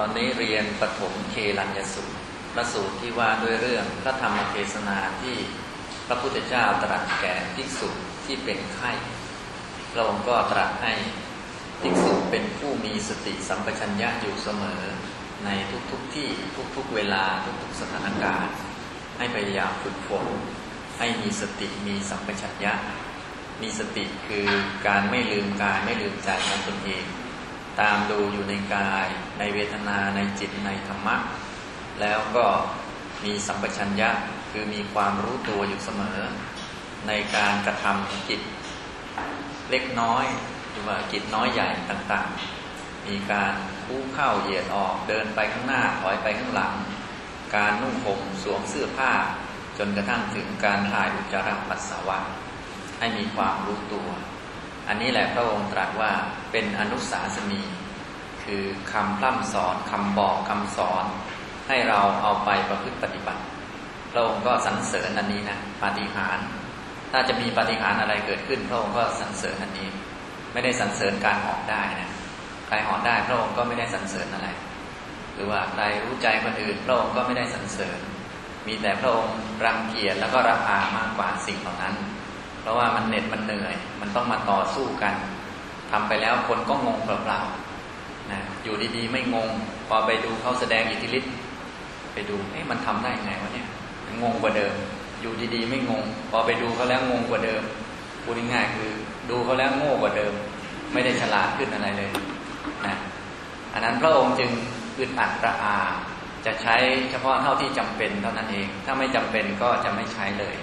อนนี้เรียนปฐมเคลัญยสูตรพระสูตรที่ว่าด้วยเรื่องพระธรรมเทศนาที่พระพุทธเจ้าตรัสแก่ภิกษุที่เป็นไข้พระองค์ก็ตรัสให้ภิกษุเป็นผู้มีสติสัมปชัญญะอยู่เสมอ ในทุกๆทที่ทุกๆเวลาทุกๆสถานการณ์ ให้พยายามฝึกฝนให้มีสติมีสัมปชัญญะ มีสติคือการไม่ลืมกายไม่ลืมใจของตนเอง ตามดูอยู่ในกาย ในเวทนาในจิตในธรรมะ แล้วก็มีสัมปชัญญะคือมีความรู้ตัวอยู่เสมอ ในการกระทำกิจเล็กน้อยหรือว่ากิจน้อยใหญ่ต่างๆ มีการคู่เข้าเหยียดออกเดินไปข้างหน้าถอยไปข้างหลัง การนุ่งห่มสวมเสื้อผ้า จนกระทั่งถึงการถ่ายอุจจาระปัสสาวะ ให้มีความรู้ตัว อันนี้แหละพระองค์ตรัสว่าเป็นอนุสาสนี คือคำพร่ำสอนคำบอกคำสอน ให้เราเอาไปประพฤติปฏิบัติพระองค์ก็สรรเสริญอันนี้นะปาฏิหาริย์ถ้าจะมีปาฏิหาริย์อะไรเกิดขึ้น พระองค์ก็สรรเสริญอันนี้ ไม่ได้สรรเสริญการหอกได้นะใครหอกได้พระองค์ก็ไม่ได้สรรเสริญอะไร หรือว่าใครรู้ใจคนอื่นพระองค์ก็ไม่ได้สรรเสริญ มีแต่พระองค์รังเกียจแล้วก็ระอามากกว่าสิ่งเหล่านั้น เพราะว่ามันเหน็ดมันเหนื่อย มันต้องมาต่อสู้กันทำไปแล้วคนก็งงเปล่าๆ อยู่ดีๆ ไม่งง พอไปดูเขาแสดงอิทธิฤทธิ์ไปดูเอ๊ะมันทำได้ไงวะเนี่ยงงกว่าเดิม อยู่ดีๆ ไม่งง พอไปดูเขาแล้วงงกว่าเดิมพูดง่ายๆคือ ดูเขาแล้วโง่กว่าเดิม ไม่ได้ฉลาดขึ้นอะไรเลยนะอันนั้นพระองค์จึงอึดอัดระอา จะใช้เฉพาะเท่าที่จำเป็นเท่านั้นเอง ถ้าไม่จำเป็นก็จะไม่ใช้เลย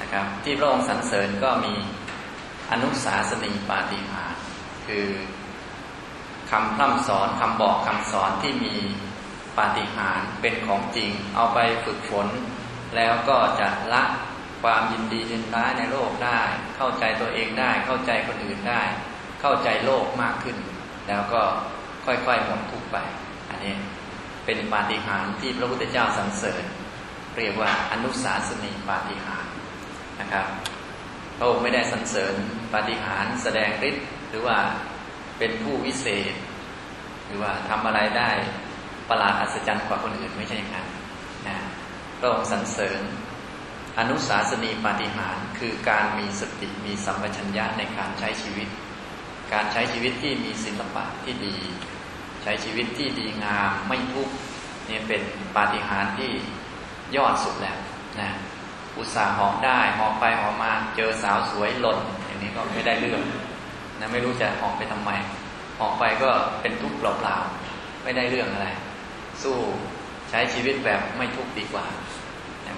นะครับ ที่พระองค์สรรเสริญก็มีอนุสาสนีปาฏิหาริย์คือ คำพร่ำสอนคำบอกคำสอนที่มีปาฏิหาริย์เป็นของจริง เอาไปฝึกฝน แล้วก็จะละความยินดียินร้ายในโลกได้ เข้าใจตัวเองได้ เข้าใจคนอื่นได้ เข้าใจโลกมากขึ้น แล้วก็ค่อยๆหมดทุกไป อันนี้เป็นปาฏิหาริย์ที่พระพุทธเจ้าสรรเสริญ เรียกว่าอนุสาสนีปาฏิหาริย์นะครับพระองค์ไม่ได้สรรเสริญปาฏิหาริย์แสดงฤทธิ์หรือว่า เป็นผู้วิเศษ หรือว่าทำอะไรได้ประหลาดอัศจรรย์กว่าคนอื่นไม่ใช่อย่างนั้นนะพระองค์สรรเสริญอนุสาสนีปาฏิหารคือการมีสติมีสัมปชัญญะในการใช้ชีวิต การใช้ชีวิตที่มีศิลปะที่ดี ใช้ชีวิตที่ดีงามไม่ทุกข์นี่เป็นปาฏิหาริย์ที่ยอดสุดแล้วนะอุตส่าห์หอมได้หอมไปหอมมาเจอสาวสวยหล่นอย่างนี้ก็ไม่ได้เรื่อง นะไม่รู้จะหอมไปทำไมหอมไปก็เป็นทุกข์เปล่าๆไม่ได้เรื่องอะไร สู้ใช้ชีวิตแบบไม่ทุกข์ดีกว่า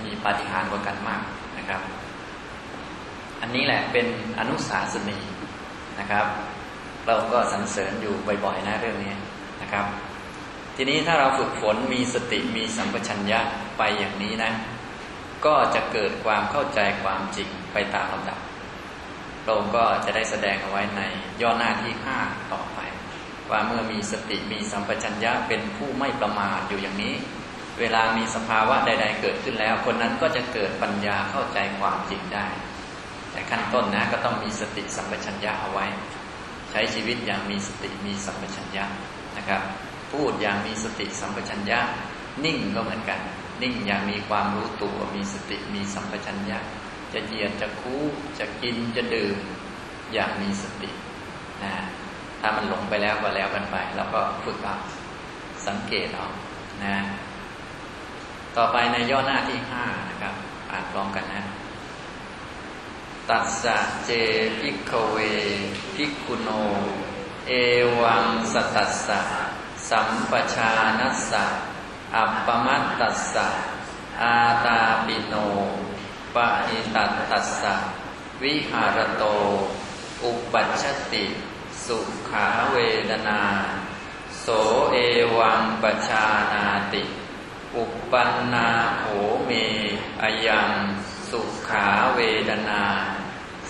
มีปาฏิหาริย์กว่ากันมากนะครับ อันนี้แหละเป็นอนุสาสนีนะครับ เราก็สรรเสริญอยู่บ่อยๆนะเรื่องนี้นะครับ ทีนี้ถ้าเราฝึกฝนมีสติมีสัมปชัญญะไปอย่างนี้นะ ก็จะเกิดความเข้าใจความจริงไปตามลำดับ พระองค์ก็จะได้แสดงเอาไว้ในย่อหน้าที่ห้าต่อไป ว่าเมื่อมีสติมีสัมปชัญญะเป็นผู้ไม่ประมาทอยู่อย่างนี้ เวลามีสภาวะใด ๆ เกิดขึ้นแล้ว คนนั้นก็จะเกิดปัญญาเข้าใจความจริงได้ แต่ขั้นต้นนะก็ต้องมีสติสัมปชัญญะเอาไว้ ใช้ชีวิตอย่างมีสติมีสัมปชัญญะนะครับพูดอย่างมีสติสัมปชัญญะ นิ่งก็เหมือนกัน นิ่งอย่างมีความรู้ตัวมีสติมีสัมปชัญญะ จะเหยียดจะคู่จะกินจะดื่มอย่างมีสตินะถ้ามันหลงไปแล้วก็แล้วกันไป แล้วก็ฝึกเอาสังเกตเอานะต่อไปในย่อหน้าที่ห้านะครับอ่านพร้อมกันนะตัสสะเจพิกเวพิกุโน เอวังสตัสสะสัมปชานัสสะอัปปมัตตัสสะอาตาปิโน ปะอิตัตตัสสะวิหารโต อุปัชติ สุขาเวดนา โสเอวังปชานาติ อุปันนาโหเมอยังสุขาเวดนา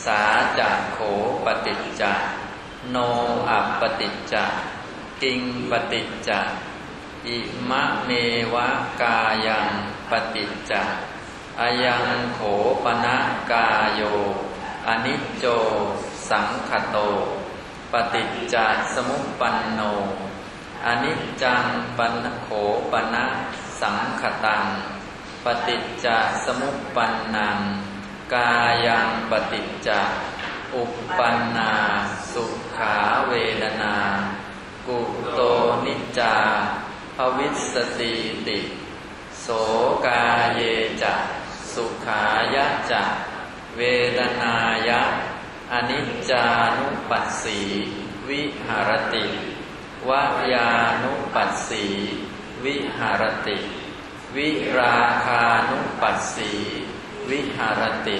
สาจะโขปฏิจจโนอัปปฏิจจกิงปฏิจจะอิมะเมวะกายังปฏิจจา อายังโขปนะกาโย อนิจโจ สังคโต ปฏิจจสมุปปันโนออนิจจังปันโขปนะสังขตัง ปฏิจจสมุปปันนัง กายังปฏิจจอุปปันนาสุขาเวทนา กุโตนิจจาภวิสติติ โสกาเยจะ สุขายะจะเวทนายะ อนิจจานุปัสสี วิหารติวายานุปัสสี วิหารติ วิราคานุปัสสี วิหารติ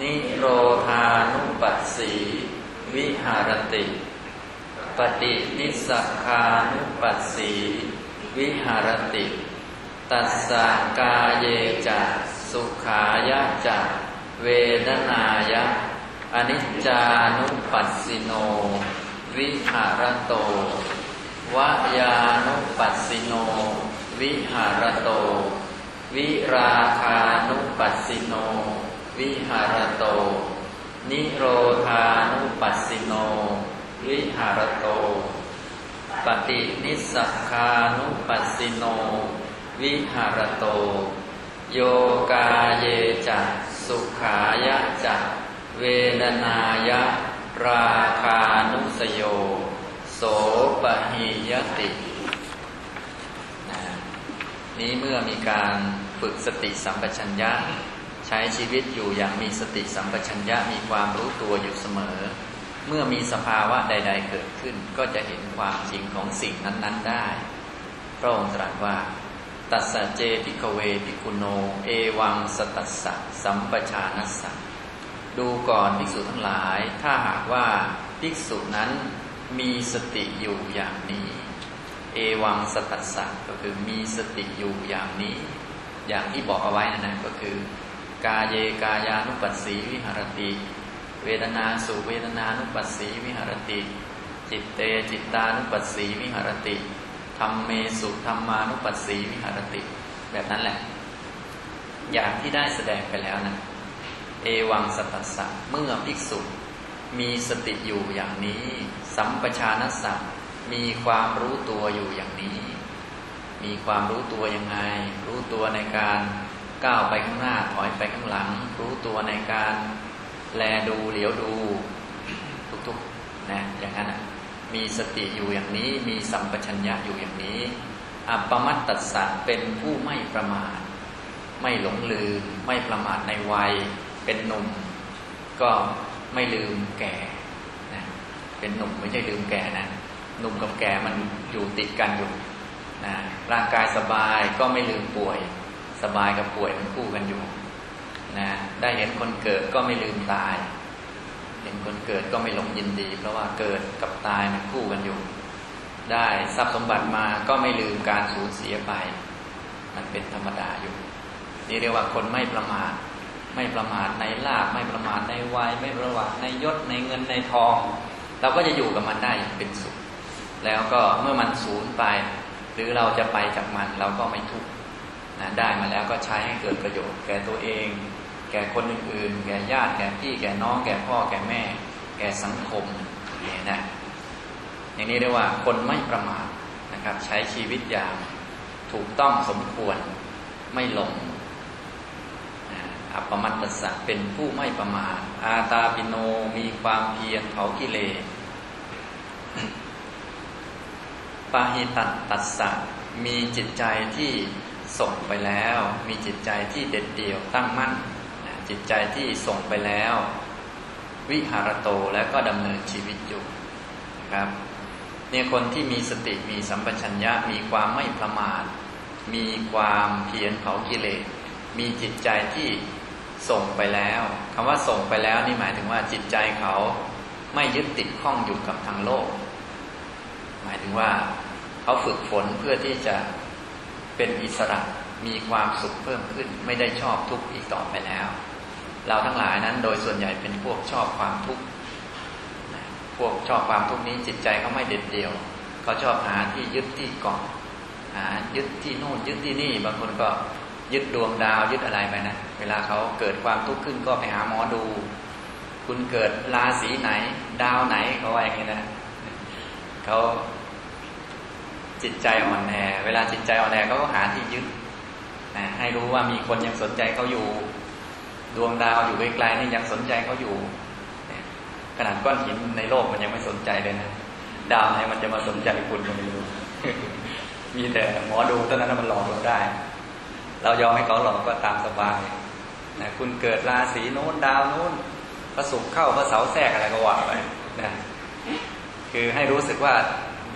นิโรธานุปัสสี วิหารติ ปฏินิสคานุปัสสี วิหารติ ตัสสะกาเยจะ สุขายะจะเวดนายะ อนิจจานุปัสสิโน วิหารโตวายานุปัสสิโน วิหารโต วิราคานุปัสสิโน วิหารโต นิโรธานุปัสสิโน วิหารโต ปฏินิสคานุปัสสิโน วิหารโต โยกาเยจะสุขายะจะเวดนายะ ราคานุสโย โสปหิยตินะนี้เมื่อมีการฝึกสติสัมปชัญญะ ใช้ชีวิตอยู่อย่างมีสติสัมปชัญญะมีความรู้ตัวอยู่เสมอ เมื่อมีสภาวะใด ๆ เกิดขึ้น ก็จะเห็นความจริงของสิ่งนั้น ๆ ได้พระองค์ตรัสว่า ตัสสะเจพิกเวพิคุโน เอวังสตัสสะสัมปชานัสสะดูก่อนภิกษุทั้งหลาย ถ้าหากว่าภิกษุนั้นมีสติอยู่อย่างนี้ เอวังสตัสสะก็คือมีสติอยู่อย่างนี้ อย่างที่บอกเอาไว้นะนะก็คือ กาเยกายานุปัสสีวิหารติ เวทนาสุเวทนานุปัสสีวิหารติ จิตเตจิตตานุปัสสีวิหารติ ธรรมเมสุธรรมานุปัสสีวิหารติ แบบนั้นแหละ อย่างที่ได้แสดงไปแล้วนะ เอวังสัตสะเมื่อภิกษุ มีสติอยู่อย่างนี้ สัมปชานัสัตมีความรู้ตัวอยู่อย่างนี้ มีความรู้ตัวยังไง รู้ตัวในการก้าวไปข้างหน้าถอยไปข้างหลัง รู้ตัวในการแลดูเหลียวดู ทุกๆนะอย่างนั้น มีสติอยู่อย่างนี้ มีสัมปชัญญะอยู่อย่างนี้ อัปปมัตตสัตเป็นผู้ไม่ประมาท ไม่หลงลืม ไม่ประมาทในวัย เป็นหนุ่ม ก็ไม่ลืมแก่นะเป็นหนุ่มไม่ใช่ลืมแก่นะ หนุ่มกับแก่มันอยู่ติดกันอยู่นะร่างกายสบายก็ไม่ลืมป่วย สบายกับป่วยมันคู่กันอยู่นะได้เห็นคนเกิดก็ไม่ลืมตาย คนเกิดก็ไม่หลงยินดี เพราะว่าเกิดกับตายมันคู่กันอยู่ ได้ทรัพย์สมบัติมาก็ไม่ลืมการสูญเสียไป มันเป็นธรรมดาอยู่ นี่เรียกว่าคนไม่ประมาทไม่ประมาทในลาบไม่ประมาทในวัยไม่ประมาทในยศในเงินในทอง เราก็จะอยู่กับมันได้เป็นสุข แล้วก็เมื่อมันสูญไป หรือเราจะไปจากมันเราก็ไม่ทุกข์นะได้มาแล้วก็ใช้ให้เกิดประโยชน์แก่ตัวเอง ก่คนอื่นๆ แก่ญาติ แก่พี่ แก่น้อง แก่พ่อ แก่แม่ แก่สังคมนี่นะ อย่างนี้เรียกว่าคนไม่ประมาทนะครับ ใช้ชีวิตอย่างถูกต้องสมควรไม่หลงอัปปมัตตสะเป็นผู้ไม่ประมาท อาตาปิโนมีความเพียรเผากิเลสปาหิตัตตัสสะมีจิตใจที่ส่งไปแล้ว มีจิตใจที่เด็ดเดี่ยวตั้งมั่น จิตใจที่ส่งไปแล้ว วิหารโตแล้วก็ดำเนินชีวิตอยู่นะครับเนี่ยคนที่มีสติมีสัมปชัญญะมีความไม่ประมาทมีความเพียรเผากิเลสมีจิตใจที่ส่งไปแล้วคำว่าส่งไปแล้วนี่หมายถึงว่าจิตใจเขาไม่ยึดติดข้องอยู่กับทางโลก หมายถึงว่าเขาฝึกฝนเพื่อที่จะเป็นอิสระมีความสุขเพิ่มขึ้น ไม่ได้ชอบทุกข์อีกต่อไปแล้ว เราทั้งหลายนั้น โดยส่วนใหญ่เป็นพวกชอบความทุกข์พวกชอบความทุกข์นี้จิตใจเขาไม่เด็ดเดี่ยวเขาชอบหาที่ยึดที่เกาะหายึดที่โน่นยึดที่นี่ บางคนก็ยึดดวงดาวยึดอะไรไปนะเวลาเขาเกิดความทุกข์ขึ้นก็ไปหาหมอดู คุณเกิดราศีไหน ดาวไหนเขาว่าอย่างนี้นะเขาจิตใจอ่อนแอ เวลาจิตใจอ่อนแอเขาก็หาที่ยึดนะให้รู้ว่ามีคนยังสนใจเขาอยู่ ดวงดาวอยู่ไกลๆนี่ยังสนใจเขาอยู่ขนาดก้อนหินในโลกมันยังไม่สนใจเลยนะดาวไหนมันจะมาสนใจคุณก็ไม่รู้มีแต่หมอดูเท่านั้นมันหลอกเราได้ เรายอมให้เขาหลอกก็ตามสบายนะคุณเกิดราศีโน้นดาวโน้นพระศุกร์เข้าพระเสาแทรกอะไรก็ว่าไปนะคือให้รู้สึกว่า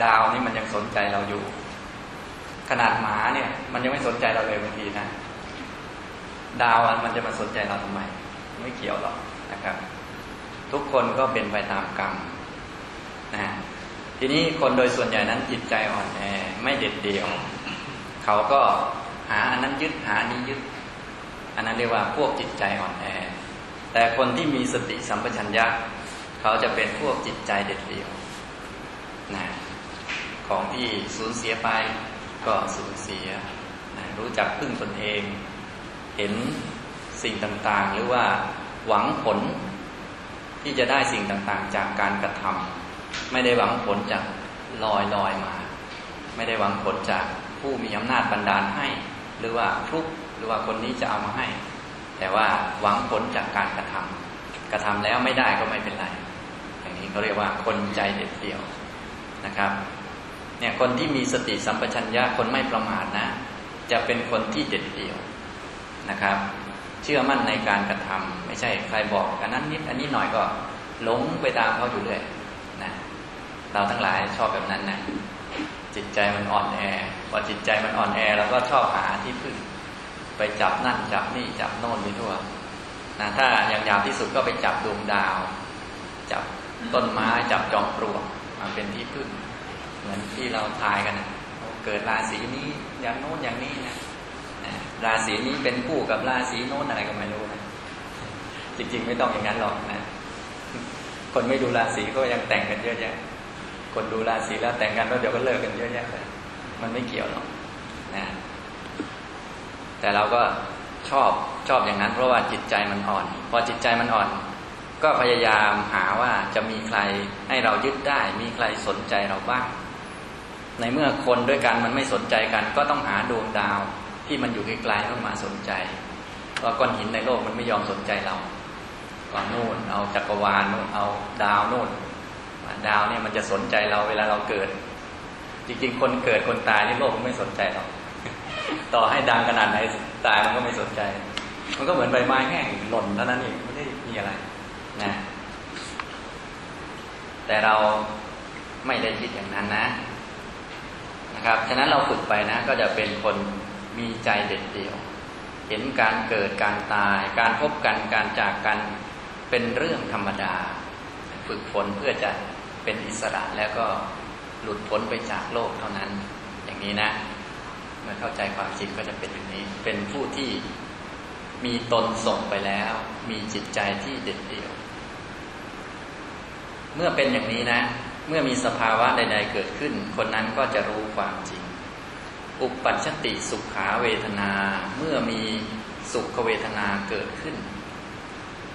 ดาวนี่มันยังสนใจเราอยู่ ขนาดหมาเนี่ย มันยังไม่สนใจเราเลยบางทีนะ ดาวมันจะมาสนใจเราทำไม ไม่เกี่ยวหรอกนะครับ ทุกคนก็เป็นไปตามกรรมนะทีนี้คนโดยส่วนใหญ่นั้นจิตใจอ่อนแอไม่เด็ดเดี่ยว เขาก็หาอันนั้นยึดหานี้ยึด อันนั้นเรียกว่าพวกจิตใจอ่อนแอ แต่คนที่มีสติสัมปชัญญะ เขาจะเป็นพวกจิตใจเด็ดเดี่ยวนะของที่สูญเสียไปก็สูญเสียนะรู้จักพึ่งตนเอง เห็นสิ่งต่างๆ หรือว่าหวังผลที่จะได้สิ่งต่างๆ จากการกระทำไม่ได้หวังผลจากลอยลอยมา ไม่ได้หวังผลจากผู้มีอำนาจบันดาลให้ หรือว่าทุกหรือว่าคนนี้จะเอามาให้ แต่ว่าหวังผลจากการกระทำกระทำแล้วไม่ได้ก็ไม่เป็นไร อย่างนี้เขาเรียกว่าคนใจเด็ดเดี่ยวนะครับเนี่ยคนที่มีสติสัมปชัญญะคนไม่ประมาทนะ จะเป็นคนที่เด็ดเดี่ยว นะครับ เชื่อมั่นในการกระทำไม่ใช่ใครบอกอันนั้นนิดอันนี้หน่อยก็หลงไปตามเขาอยู่เรื่อยนะเราทั้งหลายชอบแบบนั้นนะจิตใจมันอ่อนแอพอจิตใจมันอ่อนแอเราก็ชอบหาที่พึ่ง ไปจับนั่นจับนี่จับโน่นไปทั่วนะถ้าอย่างยาวที่สุดก็ไปจับดวงดาว จับต้นไม้จับจอมปลวกมาเป็นที่พึ่ง เหมือนที่เราทายกันนะเกิดราศีนี้อย่างโน้นอย่างนี้นะ ราศีนี้เป็นคู่กับราศีโน้นอะไรก็ไม่รู้นะจริง ๆ ไม่ต้องอย่างนั้นหรอกนะ คนไม่ดูราศีก็ยังแต่งกันเยอะแยะคนดูราศีแล้วแต่งกันแล้วเดี๋ยวก็เลิกกันเยอะแยะเลยมันไม่เกี่ยวหรอกนะแต่เราก็ชอบชอบอย่างนั้น เพราะว่าจิตใจมันอ่อน พอจิตใจมันอ่อน ก็พยายามหาว่าจะมีใครให้เรายึดได้ มีใครสนใจเราบ้าง ในเมื่อคนด้วยกันมันไม่สนใจกัน ก็ต้องหาดวงดาว ที่มันอยู่ไกลๆต้องมาสนใจว่าก้อนหินในโลกมันไม่ยอมสนใจเราก็โน่น เอาจักรวาลโน่นเอาดาวโน่น ดาวเนี่ยมันจะสนใจเราเวลาเราเกิด จริงๆ คนเกิดคนตายในโลกมันไม่สนใจหรอกต่อให้ดังขนาดไหนตายมันก็ไม่สนใจ มันก็เหมือนใบไม้แห้งหล่นเท่านั้นเองไม่ได้มีอะไรนะแต่เราไม่ได้คิดอย่างนั้นนะนะครับ ฉะนั้นเราฝึกไปนะ ก็จะเป็นคน มีใจเด็ดเดี่ยว เห็นการเกิดการตาย การพบกันการจากกันเป็นเรื่องธรรมดา ฝึกฝนเพื่อจะเป็นอิสระแล้วก็หลุดพ้นไปจากโลกเท่านั้น อย่างนี้นะเมื่อเข้าใจความจริงก็จะเป็นอย่างนี้ เป็นผู้ที่มีตนส่งไปแล้ว มีจิตใจที่เด็ดเดี่ยว เมื่อเป็นอย่างนี้นะ เมื่อมีสภาวะใด ๆ เกิดขึ้น คนนั้นก็จะรู้ความจริง อุปปัชติสุขาเวทนาเมื่อมีสุขเวทนาเกิดขึ้น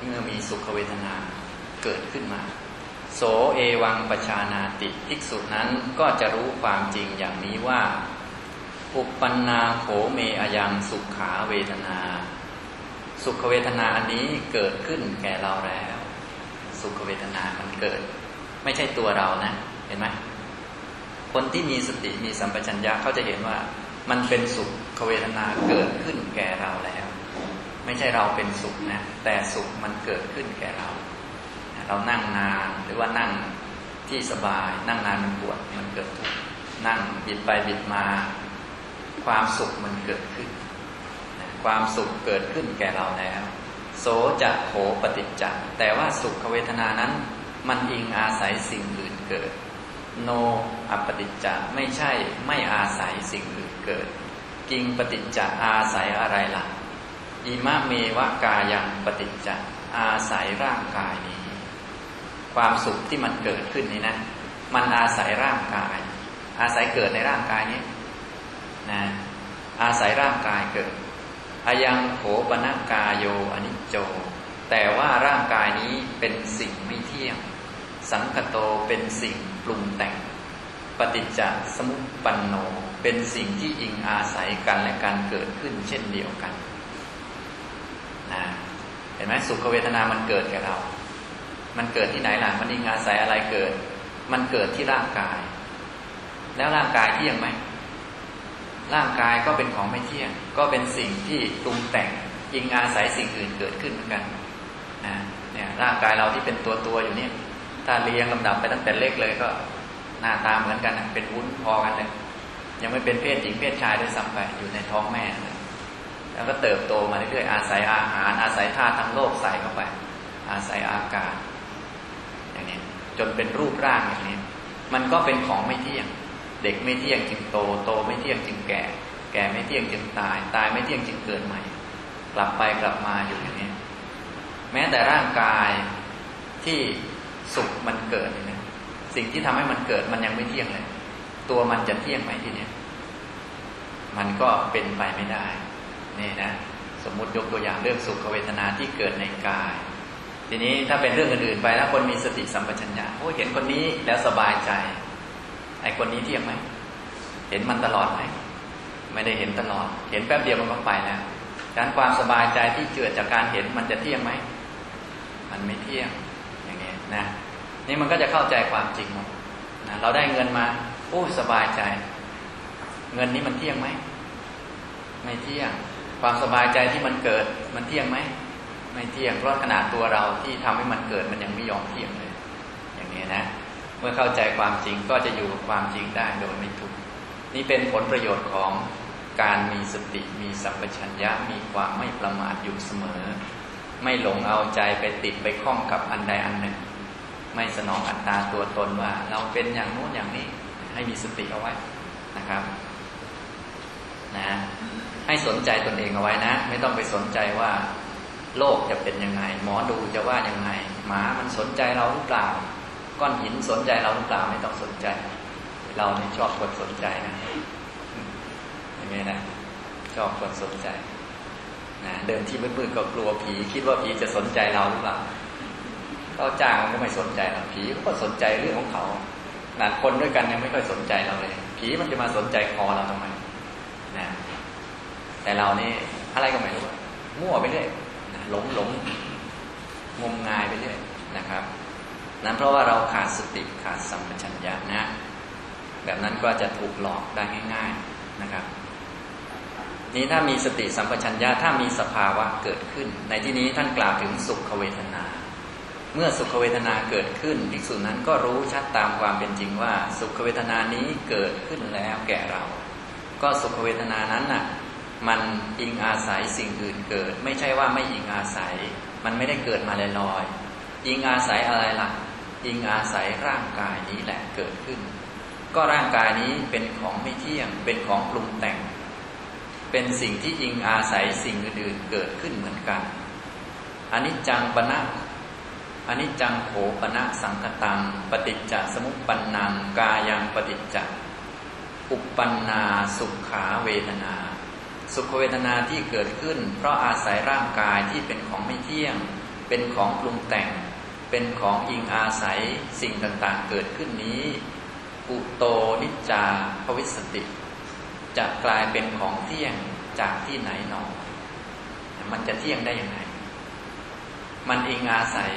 เมื่อมีสุขเวทนาเกิดขึ้นมา โสเอวังปชานาติภิกษุนั้นก็จะรู้ความจริงอย่างนี้ว่า อุปปันนาโขเมอยังสุขขาเวทนา สุขเวทนาอันนี้เกิดขึ้นแก่เราแล้ว สุขเวทนามันเกิด ไม่ใช่ตัวเรานะ เห็นไหม คนที่มีสติมีสัมปชัญญะเขาจะเห็นว่ามันเป็นสุขเวทนาเกิดขึ้นแก่เราแล้ว ไม่ใช่เราเป็นสุขนะแต่สุขมันเกิดขึ้นแก่เรา เรานั่งนานหรือว่านั่งที่สบาย นั่งนานมันปวดมันเกิดทุกข์นั่งบิดไปบิดมา ความสุขมันเกิดขึ้น ความสุขเกิดขึ้นแก่เราแล้ว โสจะโขปฏิจจ์แต่ว่าสุขเวทนานั้น มันอิงอาศัยสิ่งอื่นเกิด โนอปฏิจจ์ไม่ใช่ไม่อาศัยสิ่งอื่นเกิด กิงปฏิจจ์อาศัยอะไรล่ะอิมะเมวะกายังปฏิจจ์อาศัยร่างกายนี้ ความสุขที่มันเกิดขึ้นนี้นะ มันอาศัยร่างกาย อาศัยเกิดในร่างกายนี้นะอาศัยร่างกายเกิดอายังโขปนกายโยอนิจโจ แต่ว่าร่างกายนี้เป็นสิ่งไม่เที่ยง สังคโตเป็นสิ่ง ปรุงแต่ง ปฏิจจสมุปปันโน เป็นสิ่งที่อิงอาศัยกันและการเกิดขึ้นเช่นเดียวกันนะเห็นไหมสุขเวทนามันเกิดแก่เรา มันเกิดที่ไหนล่ะ มันอิงอาศัยอะไรเกิด มันเกิดที่ร่างกาย แล้วร่างกายเที่ยงไหม ร่างกายก็เป็นของไม่เที่ยง ก็เป็นสิ่งที่ปรุงแต่ง อิงอาศัยสิ่งอื่นเกิดขึ้นเหมือนกันนะเนี่ยร่างกายเราที่เป็นตัวตัวอยู่เนี่ย ถ้าเรียงลำดับไปตั้งแต่เล็กเลยก็หน้าตาเหมือนกันเป็นวุ้นพอกันเลยยังไม่เป็นเพศหญิงเพศชายด้วยซ้ำไปอยู่ในท้องแม่แล้วก็เติบโตมาเรื่อยๆอาศัยอาหาร อาศัยธาตุทั้งโลกใส่เข้าไป อาศัยอากาศอย่างนี้จนเป็นรูปร่างอย่างนี้ มันก็เป็นของไม่เที่ยง เด็กไม่เที่ยงจึงโต โตไม่เที่ยงจึงแก่ แก่ไม่เที่ยงจึงตาย ตายไม่เที่ยงจึงเกิดใหม่ กลับไปกลับมาอยู่อย่างนี้ แม้แต่ร่างกายที่ สุขมันเกิดเนี่ยสิ่งที่ทำให้มันเกิดมันยังไม่เที่ยงเลย ตัวมันจะเที่ยงไหมทีเนี้ยมันก็เป็นไปไม่ได้นี่นะสมมุติยกตัวอย่างเรื่องสุขเวทนาที่เกิดในกาย ทีนี้ถ้าเป็นเรื่องอื่นๆไปแล้วคนมีสติสัมปชัญญะโอ้เห็นคนนี้แล้วสบายใจไอ้คนนี้เที่ยงไหมเห็นมันตลอดไหมไม่ได้เห็นตลอด เห็นแป๊บเดียวมันก็ไปแล้วดังนั้นความสบายใจที่เกิดจากการเห็นมันจะเที่ยงไหมมันไม่เที่ยงอย่างนี้นะ นี่มันก็จะเข้าใจความจริงหมดนะเราได้เงินมาโอ้สบายใจ เงินนี้มันเที่ยงไหมไม่เที่ยง ความสบายใจที่มันเกิดมันเที่ยงไหมไม่เที่ยงเพราะขนาดตัวเราที่ทำให้มันเกิดมันยังไม่ยอมเที่ยงเลย อย่างนี้นะ เมื่อเข้าใจความจริงก็จะอยู่กับความจริงได้โดยไม่ทุกข์นี่เป็นผลประโยชน์ของการมีสติมีสัมปชัญญะมีความไม่ประมาทอยู่เสมอ ไม่หลงเอาใจไปติดไปคล้องกับอันใดอันหนึ่ง ไม่สนองอัตตาตัวตนว่า เราเป็นอย่างโน้นอย่างนี้ ให้มีสติเอาไว้นะครับนะให้สนใจตนเองเอาไว้นะ ไม่ต้องไปสนใจว่า โลกจะเป็นยังไง หมอดูจะว่ายังไง หมามันสนใจเราหรือเปล่า ก้อนหินสนใจเราหรือเปล่าไม่ต้องสนใจ เราเนี่ยชอบคนสนใจนะอย่างนี้นะชอบคนสนใจนะเดินที่มืดๆก็กลัวผี คิดว่าผีจะสนใจเราหรือเปล่า เราจ้างก็ไม่สนใจเราผีก็สนใจเรื่องของเขาหนาคนด้วยกันยังไม่ค่อยสนใจเราเลย ผีมันจะมาสนใจคอเราทำไมนะแต่เรานี่อะไรก็ไม่รู้มั่วไปเรื่อยหลงหลงงมงายไปเรื่อยนะครับ นั้นเพราะว่าเราขาดสติขาดสัมปชัญญะนะ แบบนั้นก็จะถูกหลอกได้ง่าย ๆนะครับ นี้ถ้ามีสติสัมปชัญญะถ้ามีสภาวะเกิดขึ้น ในที่นี้ท่านกล่าวถึงสุขเวทนา เมื่อสุขเวทนาเกิดขึ้นภิกษุนั้นก็รู้ชัดตามความเป็นจริงว่า สุขเวทนานี้เกิดขึ้นแล้วแก่เรา ก็สุขเวทนานั้นน่ะมันอิงอาศัยสิ่งอื่นเกิด ไม่ใช่ว่าไม่อิงอาศัย มันไม่ได้เกิดมาลอยๆอิงอาศัยอะไรล่ะ อิงอาศัยร่างกายนี้แหละเกิดขึ้น ก็ร่างกายนี้เป็นของไม่เที่ยง เป็นของปรุงแต่ง เป็นสิ่งที่อิงอาศัยสิ่งอื่นๆเกิดขึ้นเหมือนกันอนิจจังปณะ อนิจจังโขปณะสังคตัง ปฏิจจสมุปปนนัง กายังปฏิจจอุปปันนาสุขาเวทนา สุขเวทนาที่เกิดขึ้น เพราะอาศัยร่างกายที่เป็นของไม่เที่ยง เป็นของปรุงแต่ง เป็นของอิงอาศัยสิ่งต่างๆ เกิดขึ้นนี้อุโตนิจาภวิสติ จะกลายเป็นของเที่ยงจากที่ไหนหนอ มันจะเที่ยงได้อยังไงมันอิงอาศัย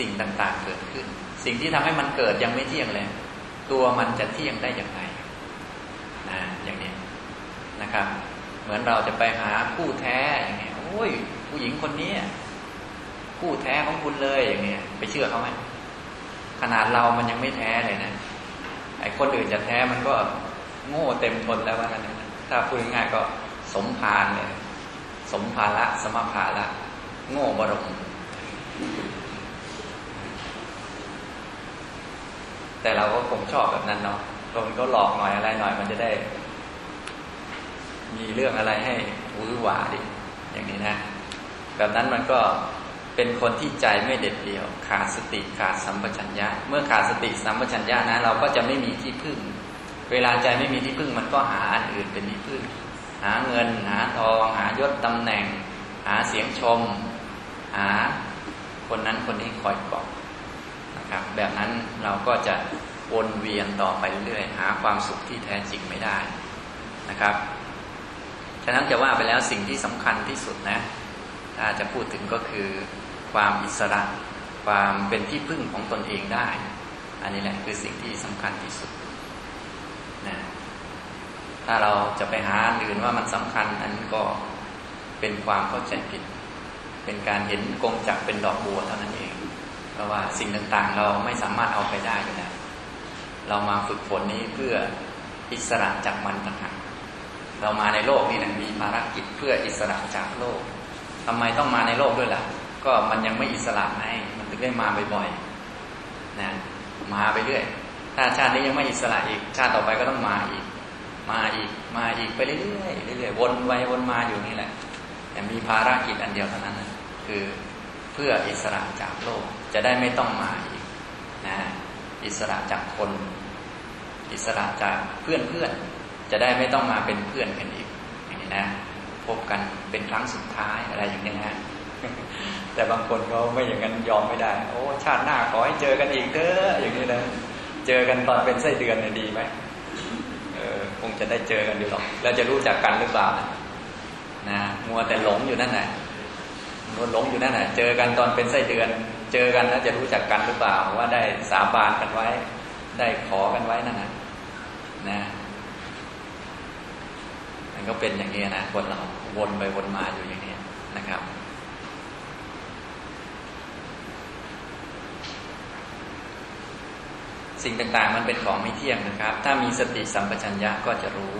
สิ่งต่างๆเกิดขึ้น สิ่งที่ทำให้มันเกิดยังไม่เที่ยงเลยตัวมันจะเที่ยงได้อยังไงนะอย่างนี้นะครับ เหมือนเราจะไปหาคู่แท้อย่างเงี้ยโอ้ย ผู้หญิงคนนี้คู่แท้ของคุณเลยอย่างเงี้ย ไปเชื่อเขาไหมขนาดเรามันยังไม่แท้เลยนะไอ้คนอื่นจะแท้มันก็โง่เต็มทนแล้วว่ากันถ้าพูดง่ายก็สมภารเลยสมภาระสมภาระโง่บรม แต่เราก็คงชอบแบบนั้นเนาะคนก็หลอกหน่อยอะไรหน่อยมันจะได้ มีเรื่องอะไรให้วือหวาดิ อย่างนี้นะ แบบนั้นมันก็เป็นคนที่ใจไม่เด็ดเดี่ยว ขาดสติขาดสัมปชัญญะ เมื่อขาดสติสัมปชัญญะนะ เราก็จะไม่มีที่พึ่ง เวลาใจไม่มีที่พึ่งมันก็หาอันอื่นเป็นที่พึ่ง หาเงิน หาทอง หายศตำแหน่ง หาเสียงชม หา คนนั้นคนนี้คอยเก นะครับ แบบนั้นเราก็จะวนเวียนต่อไปเรื่อยหาความสุขที่แท้จริงไม่ได้นะครับ ฉะนั้นจะว่าไปแล้วสิ่งที่สำคัญที่สุดนะ ถ้าจะพูดถึงก็คือความอิสระ ความเป็นที่พึ่งของตนเองได้ อันนี้แหละคือสิ่งที่สำคัญที่สุดนะถ้าเราจะไปหาอื่นว่ามันสำคัญอันนั้นก็เป็นความเข้าใจผิด เป็นการเห็นกงจักเป็นดอกบัวเท่านั้นเอง ราะว่าสิ่งต่างๆ เราไม่สามารถเอาไปได้อยู่แล้เรามาฝึกฝนนี้เพื่ออิสระจากมันต่างหากเรามาในโลกนี่นะมีภารกิจเพื่ออิสระจากโลกทำไมต้องมาในโลกด้วยล่ะ ก็มันยังไม่อิสระให้มันถึงได้มาบ่อยๆนะมาไปเรื่อยถ้าชาตินี้ยังไม่อิสระอีกชาติต่อไปก็ต้องมาอีก มาอีกมาอีกไปเรื่อยๆเรื่อยๆวนไปวนมาอยู่นี่แหละ แต่มีภารกิจอันเดียวเท่านั้นนะคือเพื่ออิสระจากโลก จะได้ไม่ต้องมาอีกนะอิสระจากคน อิสระจากเพื่อนเพื่อนจะได้ไม่ต้องมาเป็นเพื่อนกันอีกอย่างนี้นะพบกันเป็นครั้งสุดท้ายอะไรอย่างนี้นะแต่บางคนเขาไม่อย่างนั้นยอมไม่ได้ โอ้ชาติหน้าขอให้เจอกันอีกเถอะอย่างนี้นะเจอกันตอนเป็นไส้เดือนเนี่ยดีไหมเออคงจะได้เจอกันอยู่หรอกแล้วจะรู้จักกันหรือเปล่านะมัวแต่หลงอยู่นั่นแหละมัวหลงอยู่นั่นแหละเจอกันตอนเป็นไส้เดือน เจอกันแล้วจะรู้จักกันหรือเปล่าว่าได้สาบานกันไว้ ได้ขอกันไว้นั่นนะนะมันก็เป็นอย่างนี้นะคนเราวนไปวนมาอยู่อย่างนี้นะครับ สิ่งต่างๆมันเป็นของไม่เที่ยงนะครับ ถ้ามีสติสัมปชัญญะก็จะรู้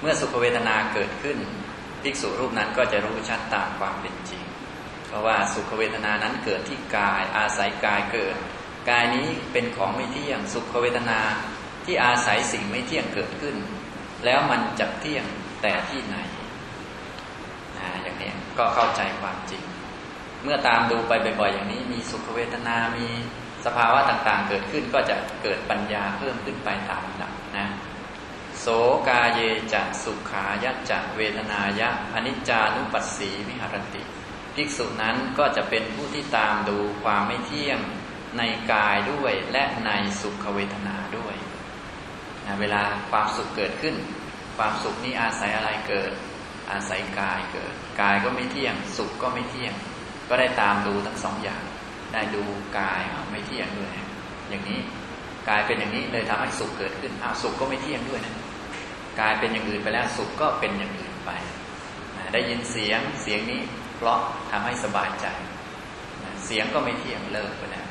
เมื่อสุขเวทนาเกิดขึ้น ภิกษุรูปนั้นก็จะรู้ชัดตามความเป็นจริง เพราะว่าสุขเวทนานั้นเกิดที่กาย อาศัยกายเกิด กายนี้เป็นของไม่เที่ยงสุขเวทนาที่อาศัยสิ่งไม่เที่ยงเกิดขึ้น แล้วมันจะเที่ยงแต่ที่ไหนอย่างนี้ก็เข้าใจความจริง เมื่อตามดูไปบ่อยๆ อย่างนี้ มีสุขเวทนา มีสภาวะต่างๆ เกิดขึ้นก็จะเกิดปัญญาเพิ่มขึ้นไปตามลำดับนะโสกาเยจะสุขายะจะเวทนายะอนิจจานุปัสสีวิหารติ ภิกษุนั้นก็จะเป็นผู้ที่ตามดูความไม่เที่ยงในกายด้วยและในสุขเวทนาด้วยนะเวลาความสุขเกิดขึ้น ความสุขนี้อาศัยอะไรเกิด อาศัยกายเกิด กายก็ไม่เที่ยง สุขก็ไม่เที่ยง ก็ได้ตามดูทั้งสองอย่าง ได้ดูกายไม่เที่ยงด้วย อย่างนี้กายเป็นอย่างนี้เลยทำให้สุขเกิดขึ้นอ้าวสุขก็ไม่เที่ยงด้วยนะกายเป็นอย่างอื่นไปแล้วสุขก็เป็นอย่างอื่นไป ได้ยินเสียงเสียงนี้ เพราะทำให้สบายใจ เสียงก็ไม่เที่ยงเลิกไปแล้ว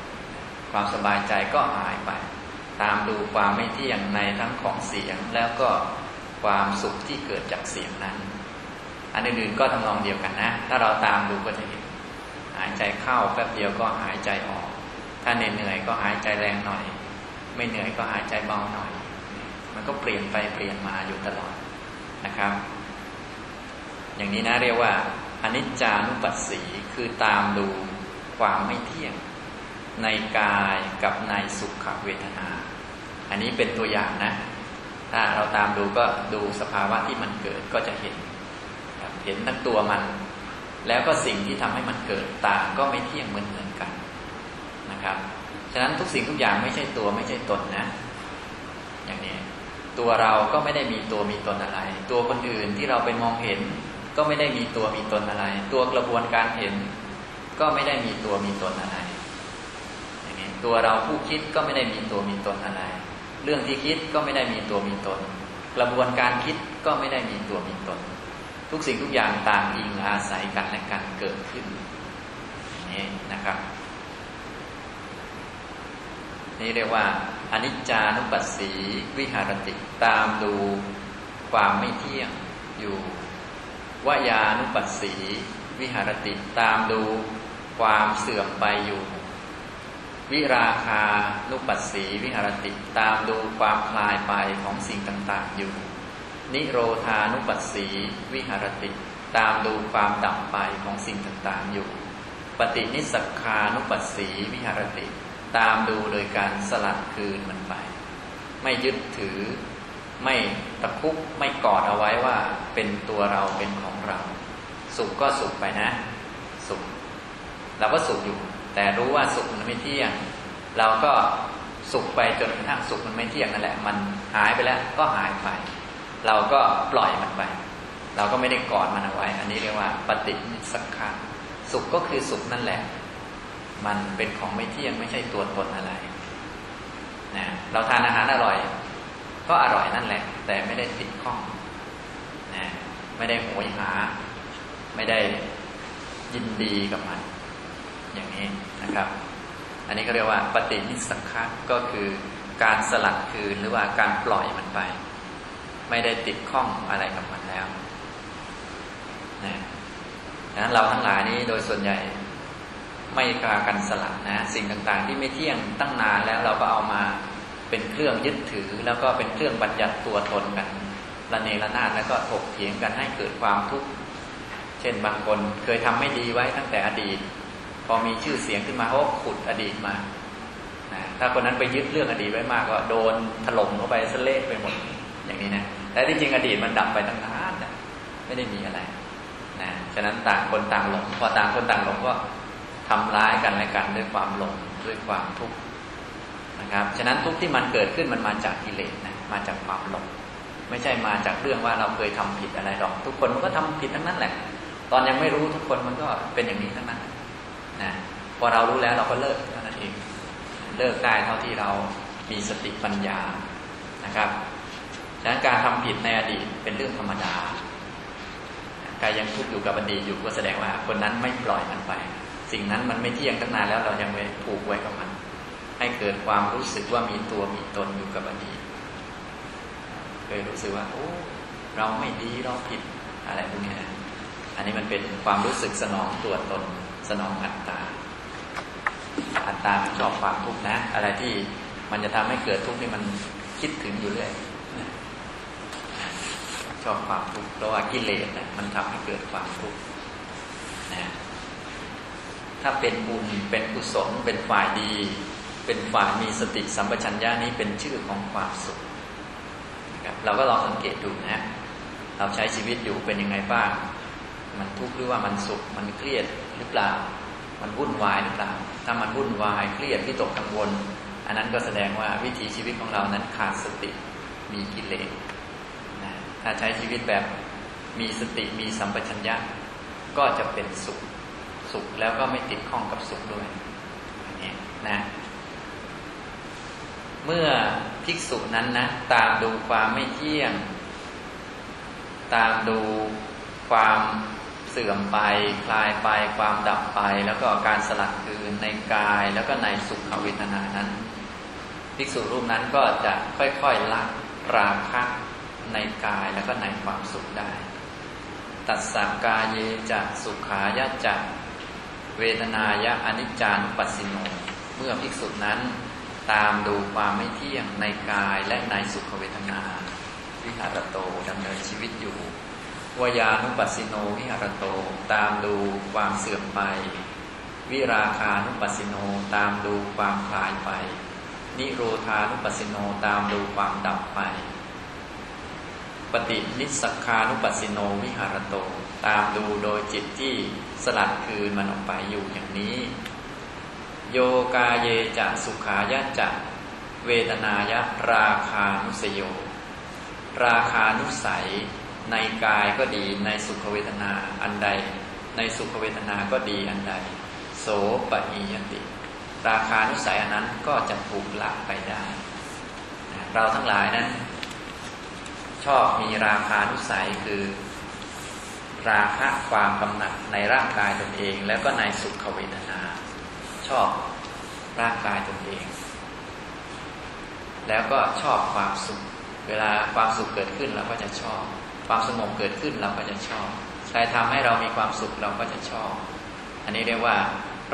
ความสบายใจก็หายไป ตามดูความไม่เที่ยงในทั้งของเสียงแล้วก็ความสุขที่เกิดจากเสียงนั้น อันอื่นๆก็ทำนองเดียวกันนะ ถ้าเราตามดูก็จะเห็นหายใจเข้าแป๊บเดียวก็หายใจออก ถ้าเหนื่อยก็หายใจแรงหน่อย ไม่เหนื่อยก็หายใจเบาหน่อย มันก็เปลี่ยนไปเปลี่ยนมาอยู่ตลอดนะครับ อย่างนี้นะเรียกว่า อนิจจานุปัสสีคือตามดูความไม่เที่ยง ในกายกับในสุขเวทนา อันนี้เป็นตัวอย่างนะ ถ้าเราตามดูก็ดูสภาวะที่มันเกิดก็จะเห็น เห็นทั้งตัวมัน แล้วก็สิ่งที่ทำให้มันเกิดต่างก็ไม่เที่ยงเหมือนเหมือนกันนะครับ ฉะนั้นทุกสิ่งทุกอย่างไม่ใช่ตัวไม่ใช่ตนนะ อย่างนี้ ตัวเราก็ไม่ได้มีตัวมีตนอะไร ตัวคนอื่นที่เราไปมองเห็น ก็ไม่ได้มีตัวมีตนอะไร ตัวกระบวนการเห็น ก็ไม่ได้มีตัวมีตนอะไรอย่างนี้ตัวเราผู้คิดก็ไม่ได้มีตัวมีตนอะไร เรื่องที่คิดก็ไม่ได้มีตัวมีตน กระบวนการคิดก็ไม่ได้มีตัวมีตน ทุกสิ่งทุกอย่างต่างอิงอาศัยกันและกันเกิดขึ้นนี่นะครับ นี่เรียกว่าอนิจจานุปัสสีวิหารติตามดูความไม่เที่ยงอยู่ วายานุปัสสี วิหารติตามดูความเสื่อมไปอยู่ วิราคานุปัสสี วิหารติตามดูความคลายไปของสิ่งต่างๆอยู่ นิโรธานุปัสสี วิหารติตามดูความดับไปของสิ่งต่างๆอยู่ ปฏินิสักานุปัสสี วิหารติ ตามดูโดยการสลัดคืนมันไป ไม่ยึดถือ ไม่ตะคุบไม่กอดเอาไว้ว่าเป็นตัวเราเป็นของเรา สุขก็สุขไปนะ สุข เราก็สุขอยู่ แต่รู้ว่าสุขมันไม่เที่ยง เราก็สุขไปจนกระทั่งสุขมันไม่เที่ยงนั่นแหละ มันหายไปแล้วก็หายไป เราก็ปล่อยมันไป เราก็ไม่ได้กอดมันเอาไว้ อันนี้เรียกว่าปฏินิสักขาสุขก็คือสุขนั่นแหละ มันเป็นของไม่เที่ยงไม่ใช่ตัวตนอะไรนะเราทานอาหารอร่อย ก็อร่อยนั่นแหละ แต่ไม่ได้ติดข้องนะไม่ได้โหยหา ไม่ได้ยินดีกับมัน อย่างนี้นะครับ อันนี้เขาเรียกว่าปฏินิสังขารก็คือการสลัดคืนหรือว่าการปล่อยมันไป ไม่ได้ติดข้องอะไรกับมันแล้วนะดังนั้นเราทั้งหลายนี้โดยส่วนใหญ่ไม่กล้ากันสลัดนะ สิ่งต่างๆ ที่ไม่เที่ยงตั้งนานแล้วเราก็เอามา เป็นเครื่องยึดถือแล้วก็เป็นเครื่องบัญญัติตัวตนกันระเนระนาดแล้วก็ถกเถียงกันให้เกิดความทุกข์เช่นบางคนเคยทำไม่ดีไว้ตั้งแต่อดีต พอมีชื่อเสียงขึ้นมาเขาขุดอดีตมาถ้าคนนั้นไปยึดเรื่องอดีตไว้มากก็โดนถล่มเข้าไปสเละไปหมดอย่างนี้นะแต่ที่จริงอดีตมันดับไปตั้งนานนะไม่ได้มีอะไรนะฉะนั้นต่างคนต่างหลงพอต่างคนต่างหลงก็ทำร้ายกันและกันด้วยความหลงด้วยความทุกข์ นะครับ ฉะนั้นทุกที่มันเกิดขึ้นมันมาจากกิเลสนะ มาจากความหลง ไม่ใช่มาจากเรื่องว่าเราเคยทำผิดอะไรหรอก ทุกคนมันก็ทำผิดทั้งนั้นแหละ ตอนยังไม่รู้ทุกคนมันก็เป็นอย่างนี้ทั้งนั้นนะ พอเรารู้แล้วเราก็เลิกเท่านั้นเอง เลิกได้เท่าที่เรามีสติปัญญา นะครับฉะนั้นการทำผิดในอดีตเป็นเรื่องธรรมดา การยังทุกข์อยู่กับอดีตอยู่ก็แสดงว่าคนนั้นไม่ปล่อยมันไป สิ่งนั้นมันไม่เที่ยงตั้งนานแล้วเรายังไปผูกไว้กับมัน ให้เกิดความรู้สึกว่ามีตัวมีตนอยู่กับอดีตเคยรู้สึกว่าโอ้เราไม่ดีเราผิดอะไรพวกนี้อันนี้มันเป็นความรู้สึกสนองตัวตน สนองอัตตา อัตตามันชอบความทุกข์นะ อะไรที่มันจะทำให้เกิดทุกข์นี่มันคิดถึงอยู่เรื่อยชอบความทุกข์เพราะว่ากิเลสนะมันทำให้เกิดความทุกข์นะถ้าเป็นบุญเป็นกุศลเป็นฝ่ายดี เป็นฝ่ายมีสติสัมปชัญญะนี้เป็นชื่อของความสุขเราก็ลองสังเกตดูนะเราใช้ชีวิตอยู่เป็นยังไงบ้าง มันทุกข์หรือว่ามันสุข มันเครียดหรือเปล่า มันวุ่นวายหรือเปล่า ถ้ามันวุ่นวายเครียดที่ตกกังวล อันนั้นก็แสดงว่าวิถีชีวิตของเรานั้นขาดสติมีกิเลสนะถ้าใช้ชีวิตแบบมีสติมีสัมปชัญญะก็จะเป็นสุข สุขแล้วก็ไม่ติดข้องกับสุขด้วยอย่างนี้นะ เมื่อภิกษุนั้นนะ ตามดูความไม่เที่ยง ตามดูความเสื่อมไปคลายไปความดับไป แล้วก็การสลัดคืนในกายแล้วก็ในสุขเวทนานั้น ภิกษุรูปนั้นก็จะค่อยๆละราคะในกายแล้วก็ในความสุขได้ ตัดสักกายเยจะสุขายะจะเวทนายะอนิจจานุปัสสิโน เมื่อภิกษุนั้น ตามดูความไม่เที่ยงในกายและในสุขเวทนา วิหารโตดำเนินชีวิตอยู่วายานุปัสสิโนวิหารโตตามดูความเสื่อมไป วิราคานุปัสสิโนตามดูความคลายไป นิโรธานุปัสสิโนตามดูความดับไป ปฏินิสักานุปัสสิโนวิหารโต ตามดูโดยจิตที่สลัดคืนมันออกไปอยู่อย่างนี้ โยกาเยจะสุขายะจะเวทนายะราคานุสโย ราคานุสัย ในกายก็ดีในสุขเวทนาอันใด ในสุขเวทนาก็ดีอันใด โสปะอียติ ราคานุสัยอันนั้นก็จะถูกละไปได้ เราทั้งหลายนั้น ชอบมีราคานุสัยคือ ราคะความกำหนัดในร่างกายตนเอง แล้วก็ในสุขเวทนา ชอบร่างกายตนเอง แล้วก็ชอบความสุข เวลาความสุขเกิดขึ้นเราก็จะชอบ ความสงบเกิดขึ้นเราก็จะชอบใครทำให้เรามีความสุขเราก็จะชอบ อันนี้เรียกว่า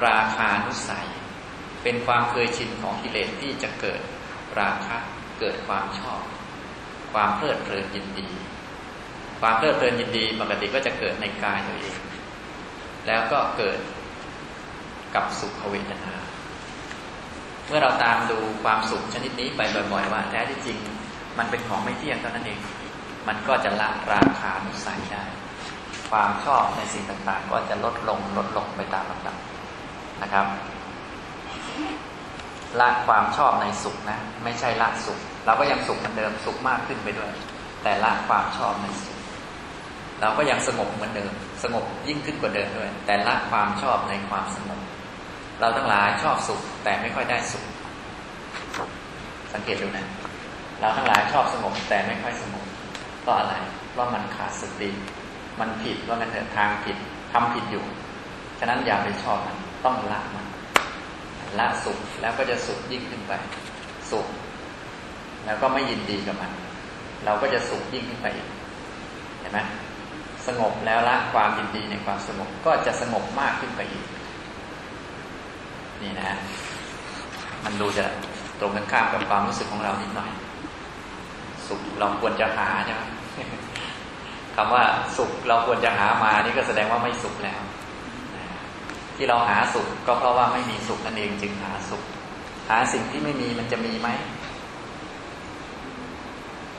ราคานุสัย เป็นความเคยชินของกิเลสที่จะเกิดราคะเกิดความชอบ ความเพลิดเพลินยินดี ความเพลิดเพลินยินดีปกติก็จะเกิดในกายตัวเอง แล้วก็เกิด กับสุขเวทนา เมื่อเราตามดูความสุขชนิดนี้ไปบ่อยๆว่าแท้ที่จริง มันเป็นของไม่เที่ยงเท่านั้นเอง มันก็จะละราคานุสัยได้ ความชอบในสิ่งต่างๆ ก็จะลดลงลดลงไปตามลำดับนะครับละความชอบในสุขนะ ไม่ใช่ละสุข เราก็ยังสุขเหมือนเดิมสุขมากขึ้นไปด้วย แต่ละความชอบในสุข เราก็ยังสงบเหมือนเดิม สงบยิ่งขึ้นกว่าเดิมด้วย แต่ละความชอบในความสงบ เราทั้งหลายชอบสุขแต่ไม่ค่อยได้สุข สังเกตดูนะเราทั้งหลายชอบสงบแต่ไม่ค่อยสงบเพราะอะไรเพราะมันขาดสติ มันผิดว่ามันเดินทางผิดทำผิดอยู่ ฉะนั้นอย่าไปชอบมันต้องละมันละสุขแล้วก็จะสุขยิ่งขึ้นไป สุข แล้วก็ไม่ยินดีกับมัน เราก็จะสุขยิ่งขึ้นไปอีกเห็นไหมสงบแล้วละความยินดีในความสงบก็จะสงบมากขึ้นไปอีก นี่นะ มันดูจะตรงกันข้ามกับความรู้สึกของเรานิดหน่อย สุขเราควรจะหาใช่ไหมคำว่าสุขเราควรจะหามานี่ก็แสดงว่าไม่สุขแล้ว ที่เราหาสุขก็เพราะว่าไม่มีสุขนั่นเองจึงหาสุข หาสิ่งที่ไม่มีมันจะมีไหม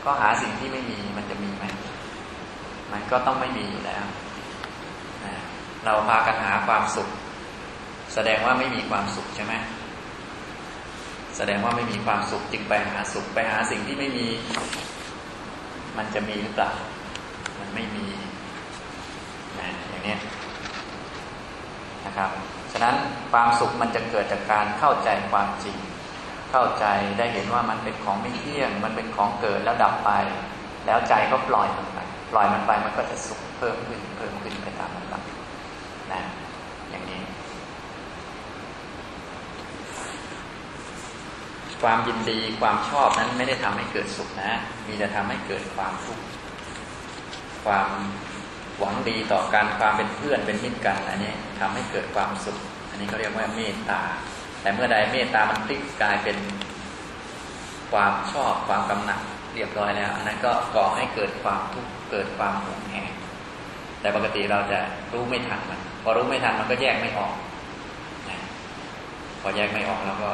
ก็หาสิ่งที่ไม่มีมันจะมีไหมมันก็ต้องไม่มีอยู่แล้ว เราพากันหาความสุข แสดงว่าไม่มีความสุขใช่ไหมแสดงว่าไม่มีความสุขจึงไปหาสุขไปหาสิ่งที่ไม่มี มันจะมีหรือเปล่า มันไม่มีนะอย่างนี้นะครับ ฉะนั้นความสุขมันจะเกิดจากการเข้าใจความจริง เข้าใจได้เห็นว่ามันเป็นของไม่เที่ยง มันเป็นของเกิดแล้วดับไป แล้วใจก็ปล่อยมันไป ปล่อยมันไปมันก็จะสุขเพิ่มขึ้นเพิ่มขึ้นไปตามลำดับนะอย่างนี้ ความยินดีความชอบนั้นไม่ได้ทำให้เกิดสุขนะ มีแต่ทำให้เกิดความทุกข์ความหวังดีต่อกันความเป็นเพื่อนเป็นมิตรกันอันนี้ทำให้เกิดความสุข อันนี้เขาเรียกว่าเมตตา แต่เมื่อใดเมตตามันพลิกกลายเป็นความชอบความกำหนัดเรียบร้อยแล้ว อันนั้นก็ก่อให้เกิดความทุกข์เกิดความหวงแหนแต่ปกติเราจะรู้ไม่ทันมัน พอรู้ไม่ทันมันก็แยกไม่ออก พอแยกไม่ออกแล้วก็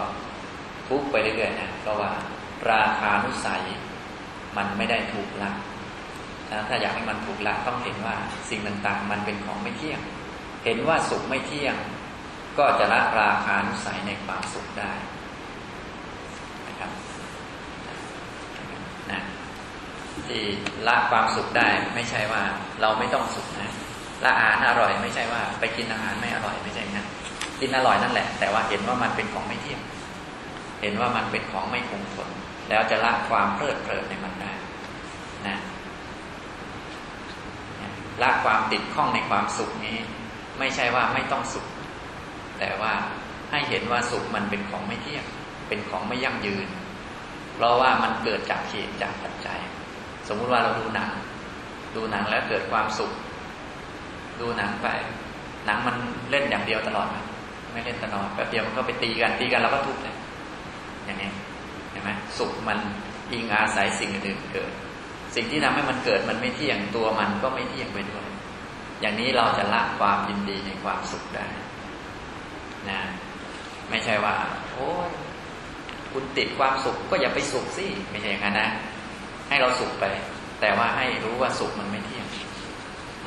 ทุกข์ไปเรื่อยๆนะเพราะว่า ราคานุสัย มันไม่ได้ถูกละนะถ้าอยากให้มันถูกละต้องเห็นว่าสิ่งต่างๆ มันเป็นของไม่เที่ยง เห็นว่าสุขไม่เที่ยง ก็จะละราคานุสัยในความสุขได้นะครับนะที่ละความสุขได้ไม่ใช่ว่า เราไม่ต้องสุขนะละอาหารอร่อย ไม่ใช่ว่า ไปกินอาหารไม่อร่อยไม่ใช่นะกินอร่อยนั่นแหละ แต่ว่าเห็นว่ามันเป็นของไม่เที่ยง เห็นว่ามันเป็นของไม่คงทนแล้วจะละความเพลิดเพลินในมันได้นะละความติดข้องในความสุขนี้ ไม่ใช่ว่าไม่ต้องสุข แต่ว่าให้เห็นว่าสุขมันเป็นของไม่เที่ยงเป็นของไม่ยั่งยืน เพราะว่ามันเกิดจากเหตุจากปัจจัย สมมุติว่าเราดูหนัง ดูหนังแล้วเกิดความสุข ดูหนังไป หนังมันเล่นอย่างเดียวตลอดไหมไม่เล่นตลอดแป๊บเดียวมันก็ไปตีกันตีกันเราก็ทุกข์เลย อย่างนี้เห็นไหมสุขมันอิงอาศัยสิ่งอื่นเกิด สิ่งที่ทำให้มันเกิดมันไม่เที่ยงตัวมันก็ไม่เที่ยงไปด้วย อย่างนี้เราจะละความยินดีในความสุขได้นะไม่ใช่ว่า โอ้ยคุณติดความสุขก็อย่าไปสุขสิไม่ใช่อย่างนั้นนะ ให้เราสุขไป แต่ว่าให้รู้ว่าสุขมันไม่เที่ยง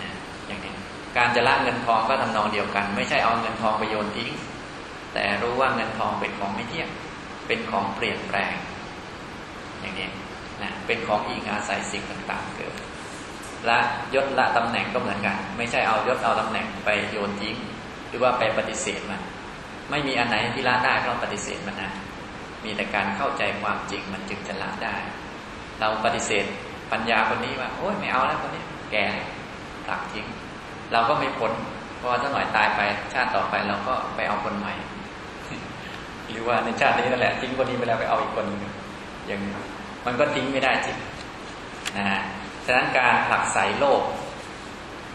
นะอย่างนี้การจะละเงินทองก็ทำนองเดียวกัน ไม่ใช่เอาเงินทองไปโยนทิ้ง แต่รู้ว่าเงินทองเป็นของไม่เที่ยง เป็นของเปลี่ยนแปลง อย่างนี้นะเป็นของอิงอาศัยสิ่งต่างๆเกิดละยศละตำแหน่งก็เหมือนกัน ไม่ใช่เอายศเอาตำแหน่งไปโยนทิ้ง หรือว่าไปปฏิเสธมัน ไม่มีอันไหนที่ละได้ก็ปฏิเสธมันนะมีแต่การเข้าใจความจริงมันจึงจะละได้ เราปฏิเสธปัญญาคนนี้ว่าโอ้ยไม่เอาแล้วคนนี้ แก่ตักทิ้ง เราก็ไม่พ้นเพราะว่าถ้าหน่อยตายไปชาติต่อไปเราก็ไปเอาคนใหม่ หรือว่าในชาตินี้นั่นแหละทิ้งคนนี้ไปแล้วไปเอาอีกคนนึงอย่างมันก็ทิ้งไม่ได้จริงนะฉะนั้นการผลักไสโลก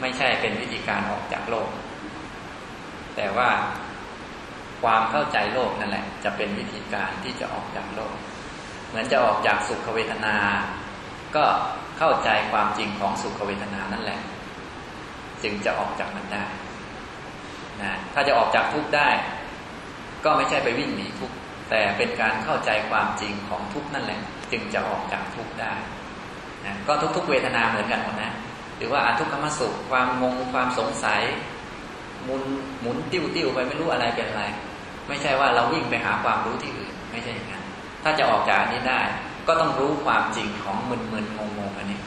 ไม่ใช่เป็นวิธีการออกจากโลก แต่ว่าความเข้าใจโลกนั่นแหละ จะเป็นวิธีการที่จะออกจากโลก เหมือนจะออกจากสุขเวทนา ก็เข้าใจความจริงของสุขเวทนานั่นแหละ จึงจะออกจากมันได้นะถ้าจะออกจากทุกข์ได้ ก็ไม่ใช่ไปวิ่งหนีทุกข์แต่เป็นการเข้าใจความจริงของทุกข์นั่นแหละ จึงจะออกจากทุกข์ได้นะก็ทุกๆเวทนาเหมือนกันหมดนะหรือว่าอาทุกขมสุขความงงความสงสัยมุนหมุนติ้วติ้วไปไม่รู้อะไรเป็นอะไร ไม่ใช่ว่าเราวิ่งไปหาความรู้ที่อื่น ไม่ใช่อย่างนั้นถ้าจะออกจากอันนี้ได้ ก็ต้องรู้ความจริงของมึนๆงงๆอันนี้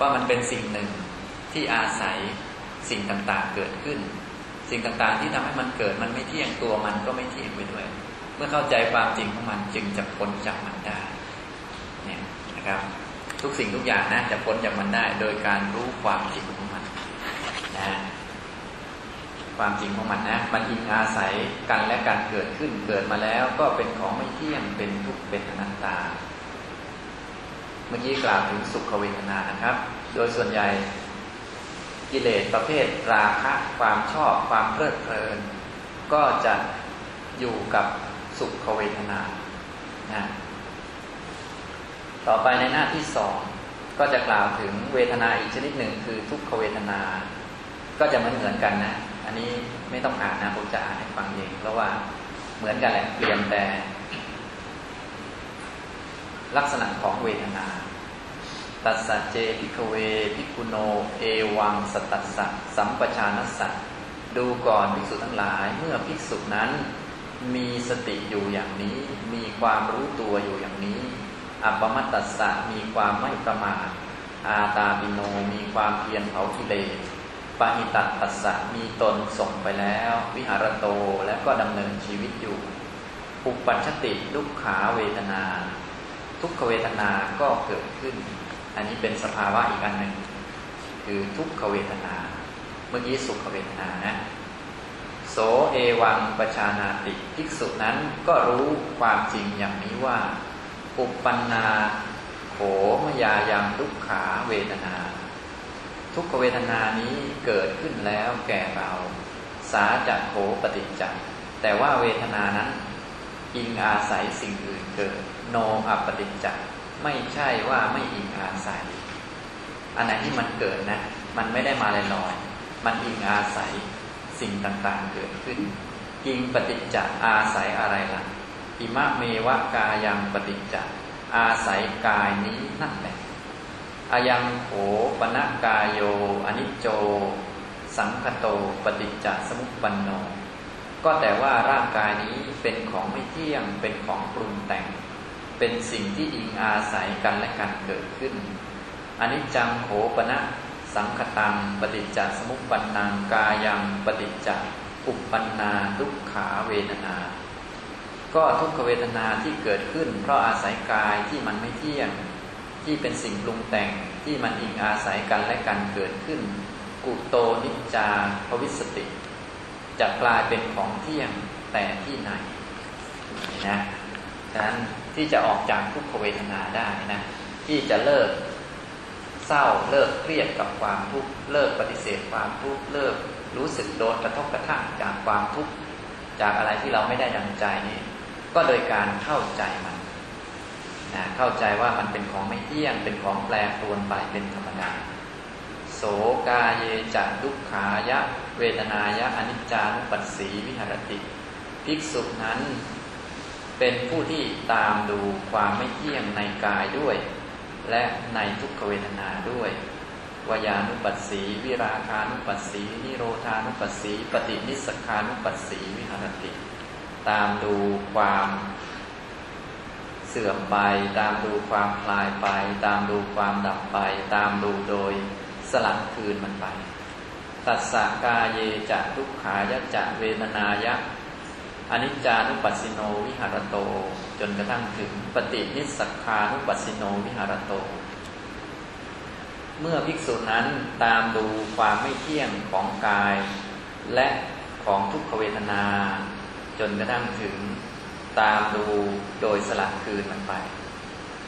ว่ามันเป็นสิ่งหนึ่งที่อาศัยสิ่งต่างๆเกิดขึ้น สิ่งต่างๆ ที่ทำให้มันเกิดมันไม่เที่ยงตัวมันก็ไม่เที่ยงไปด้วย เมื่อเข้าใจความจริงของมันจึงจะพ้นจากมันได้เนี่ยนะครับทุกสิ่งทุกอย่างนะจะพ้นจากมันได้ โดยการรู้ความจริงของมันนะความจริงของมันนะมันอิงอาศัยกันและการเกิดขึ้นเกิดมาแล้ว ก็เป็นของไม่เที่ยงเป็นทุกเป็นอนัตตา เมื่อกี้กล่าวถึงสุขเวทนานะครับ โดยส่วนใหญ่ กิเลสประเภทราคะความชอบความเพลิดเพลิน ก็จะอยู่กับสุขเวทนานะต่อไปในหน้าที่สองก็จะกล่าวถึงเวทนาอีกชนิดหนึ่งคือทุกขเวทนา ก็จะเหมือนเหมือนกันนะ อันนี้ไม่ต้องอ่านนะผมจะอ่านให้ฟังเองเพราะว่าเหมือนกันแหละเปลี่ยนแต่ ลักษณะของเวทนา ตัสสะเจพิกเวพิกุโน เอวังสตัสสะสัมปชานัสสะดูก่อนภิกษุทั้งหลาย เมื่อภิกษุนั้น มีสติอยู่อย่างนี้ มีความรู้ตัวอยู่อย่างนี้ อัปปมัตตัสสะมีความไม่ประมาท อาตาปิโนมีความเพียรเผากิเลสปาหิตัตตัสสะมีตนส่งไปแล้ว วิหารโตและก็ดำเนินชีวิตอยู่ปุปัชติลุกขาเวทนา ทุกขเวทนาก็เกิดขึ้น อันนี้เป็นสภาวะอีกอันหนึ่งคือทุกขเวทนา เมื่อกี้สุขเวทนานะโสเอวังปชานาติภิกษุนั้นก็รู้ความจริงอย่างนี้ว่า อุปปันนาโขมยายังทุกขาเวทนา ทุกขเวทนานี้เกิดขึ้นแล้วแก่เรา สาจะโขปฏิจจ์แต่ว่าเวทนานั้นอิงอาศัยสิ่งอื่นเกิด โนอัปฏิจจ์ ไม่ใช่ว่าไม่อิงอาศัย อันไหนที่มันเกิดนะ มันไม่ได้มาลอยๆมันอิงอาศัยสิ่งต่างๆเกิดขึ้นอิงปฏิจจ์อาศัยอะไรล่ะอิมะเมวะกายังปฏิจจ์อาศัยกายนี้นั่นแหละอายังโขปนกายโยอนิจโจ สังคโตปฏิจจสมุปปันโน ก็แต่ว่าร่างกายนี้เป็นของไม่เที่ยงเป็นของปรุงแต่ง เป็นสิ่งที่อิงอาศัยกันและกันเกิดขึ้นอนิจจังโขปนะสังคตังปฏิจจสมุปปนังกายังปฏิจจอุปปันนาทุกขาเวทนา ก็ทุกขเวทนาที่เกิดขึ้น เพราะอาศัยกายที่มันไม่เที่ยง ที่เป็นสิ่งปรุงแต่งที่มันอิงอาศัยกันและกันเกิดขึ้น กุโตนิจาภวิสติ จะกลายเป็นของเที่ยงแต่ที่ไหนนะฉะนั้น ที่จะออกจากทุกขเวทนาได้นะที่จะเลิกเศร้าเลิกเครียดกับความทุกข์เลิกปฏิเสธความทุกข์เลิกรู้สึกโดนกระทบกระทั่งจากความทุกข์จากอะไรที่เราไม่ได้ดังใจนี่ก็โดยการเข้าใจมันนะเข้าใจว่ามันเป็นของไม่เที่ยง เป็นของแปรปรวนไปเป็นธรรมดาโสกาเยจัดุขายะ เวทนายะอนิจจานุปัสสีวิหารติ ภิกษุนั้น เป็นผู้ที่ตามดูความไม่เที่ยงในกายด้วย และในทุกขเวทนาด้วยวายานุปัสสีวิราคานุปัสสีนิโรธานุปัสสีปฏินิสคานุปัสสีวิหารติ ตามดูความเสื่อมไป ตามดูความคลายไป ตามดูความดับไป ตามดูโดยสลัดคืนมันไป ตัสสะกาเยจะทุกขายะจะเวทนายะ อนิจจานุปัสสิโนวิหารโต จนกระทั่งถึงปฏินิสักานุปัสสิโนวิหารโต เมื่อภิกษุนั้นตามดูความไม่เที่ยงของกาย และของทุกขเวทนา จนกระทั่งถึงตามดูโดยสลัดคืนมันไป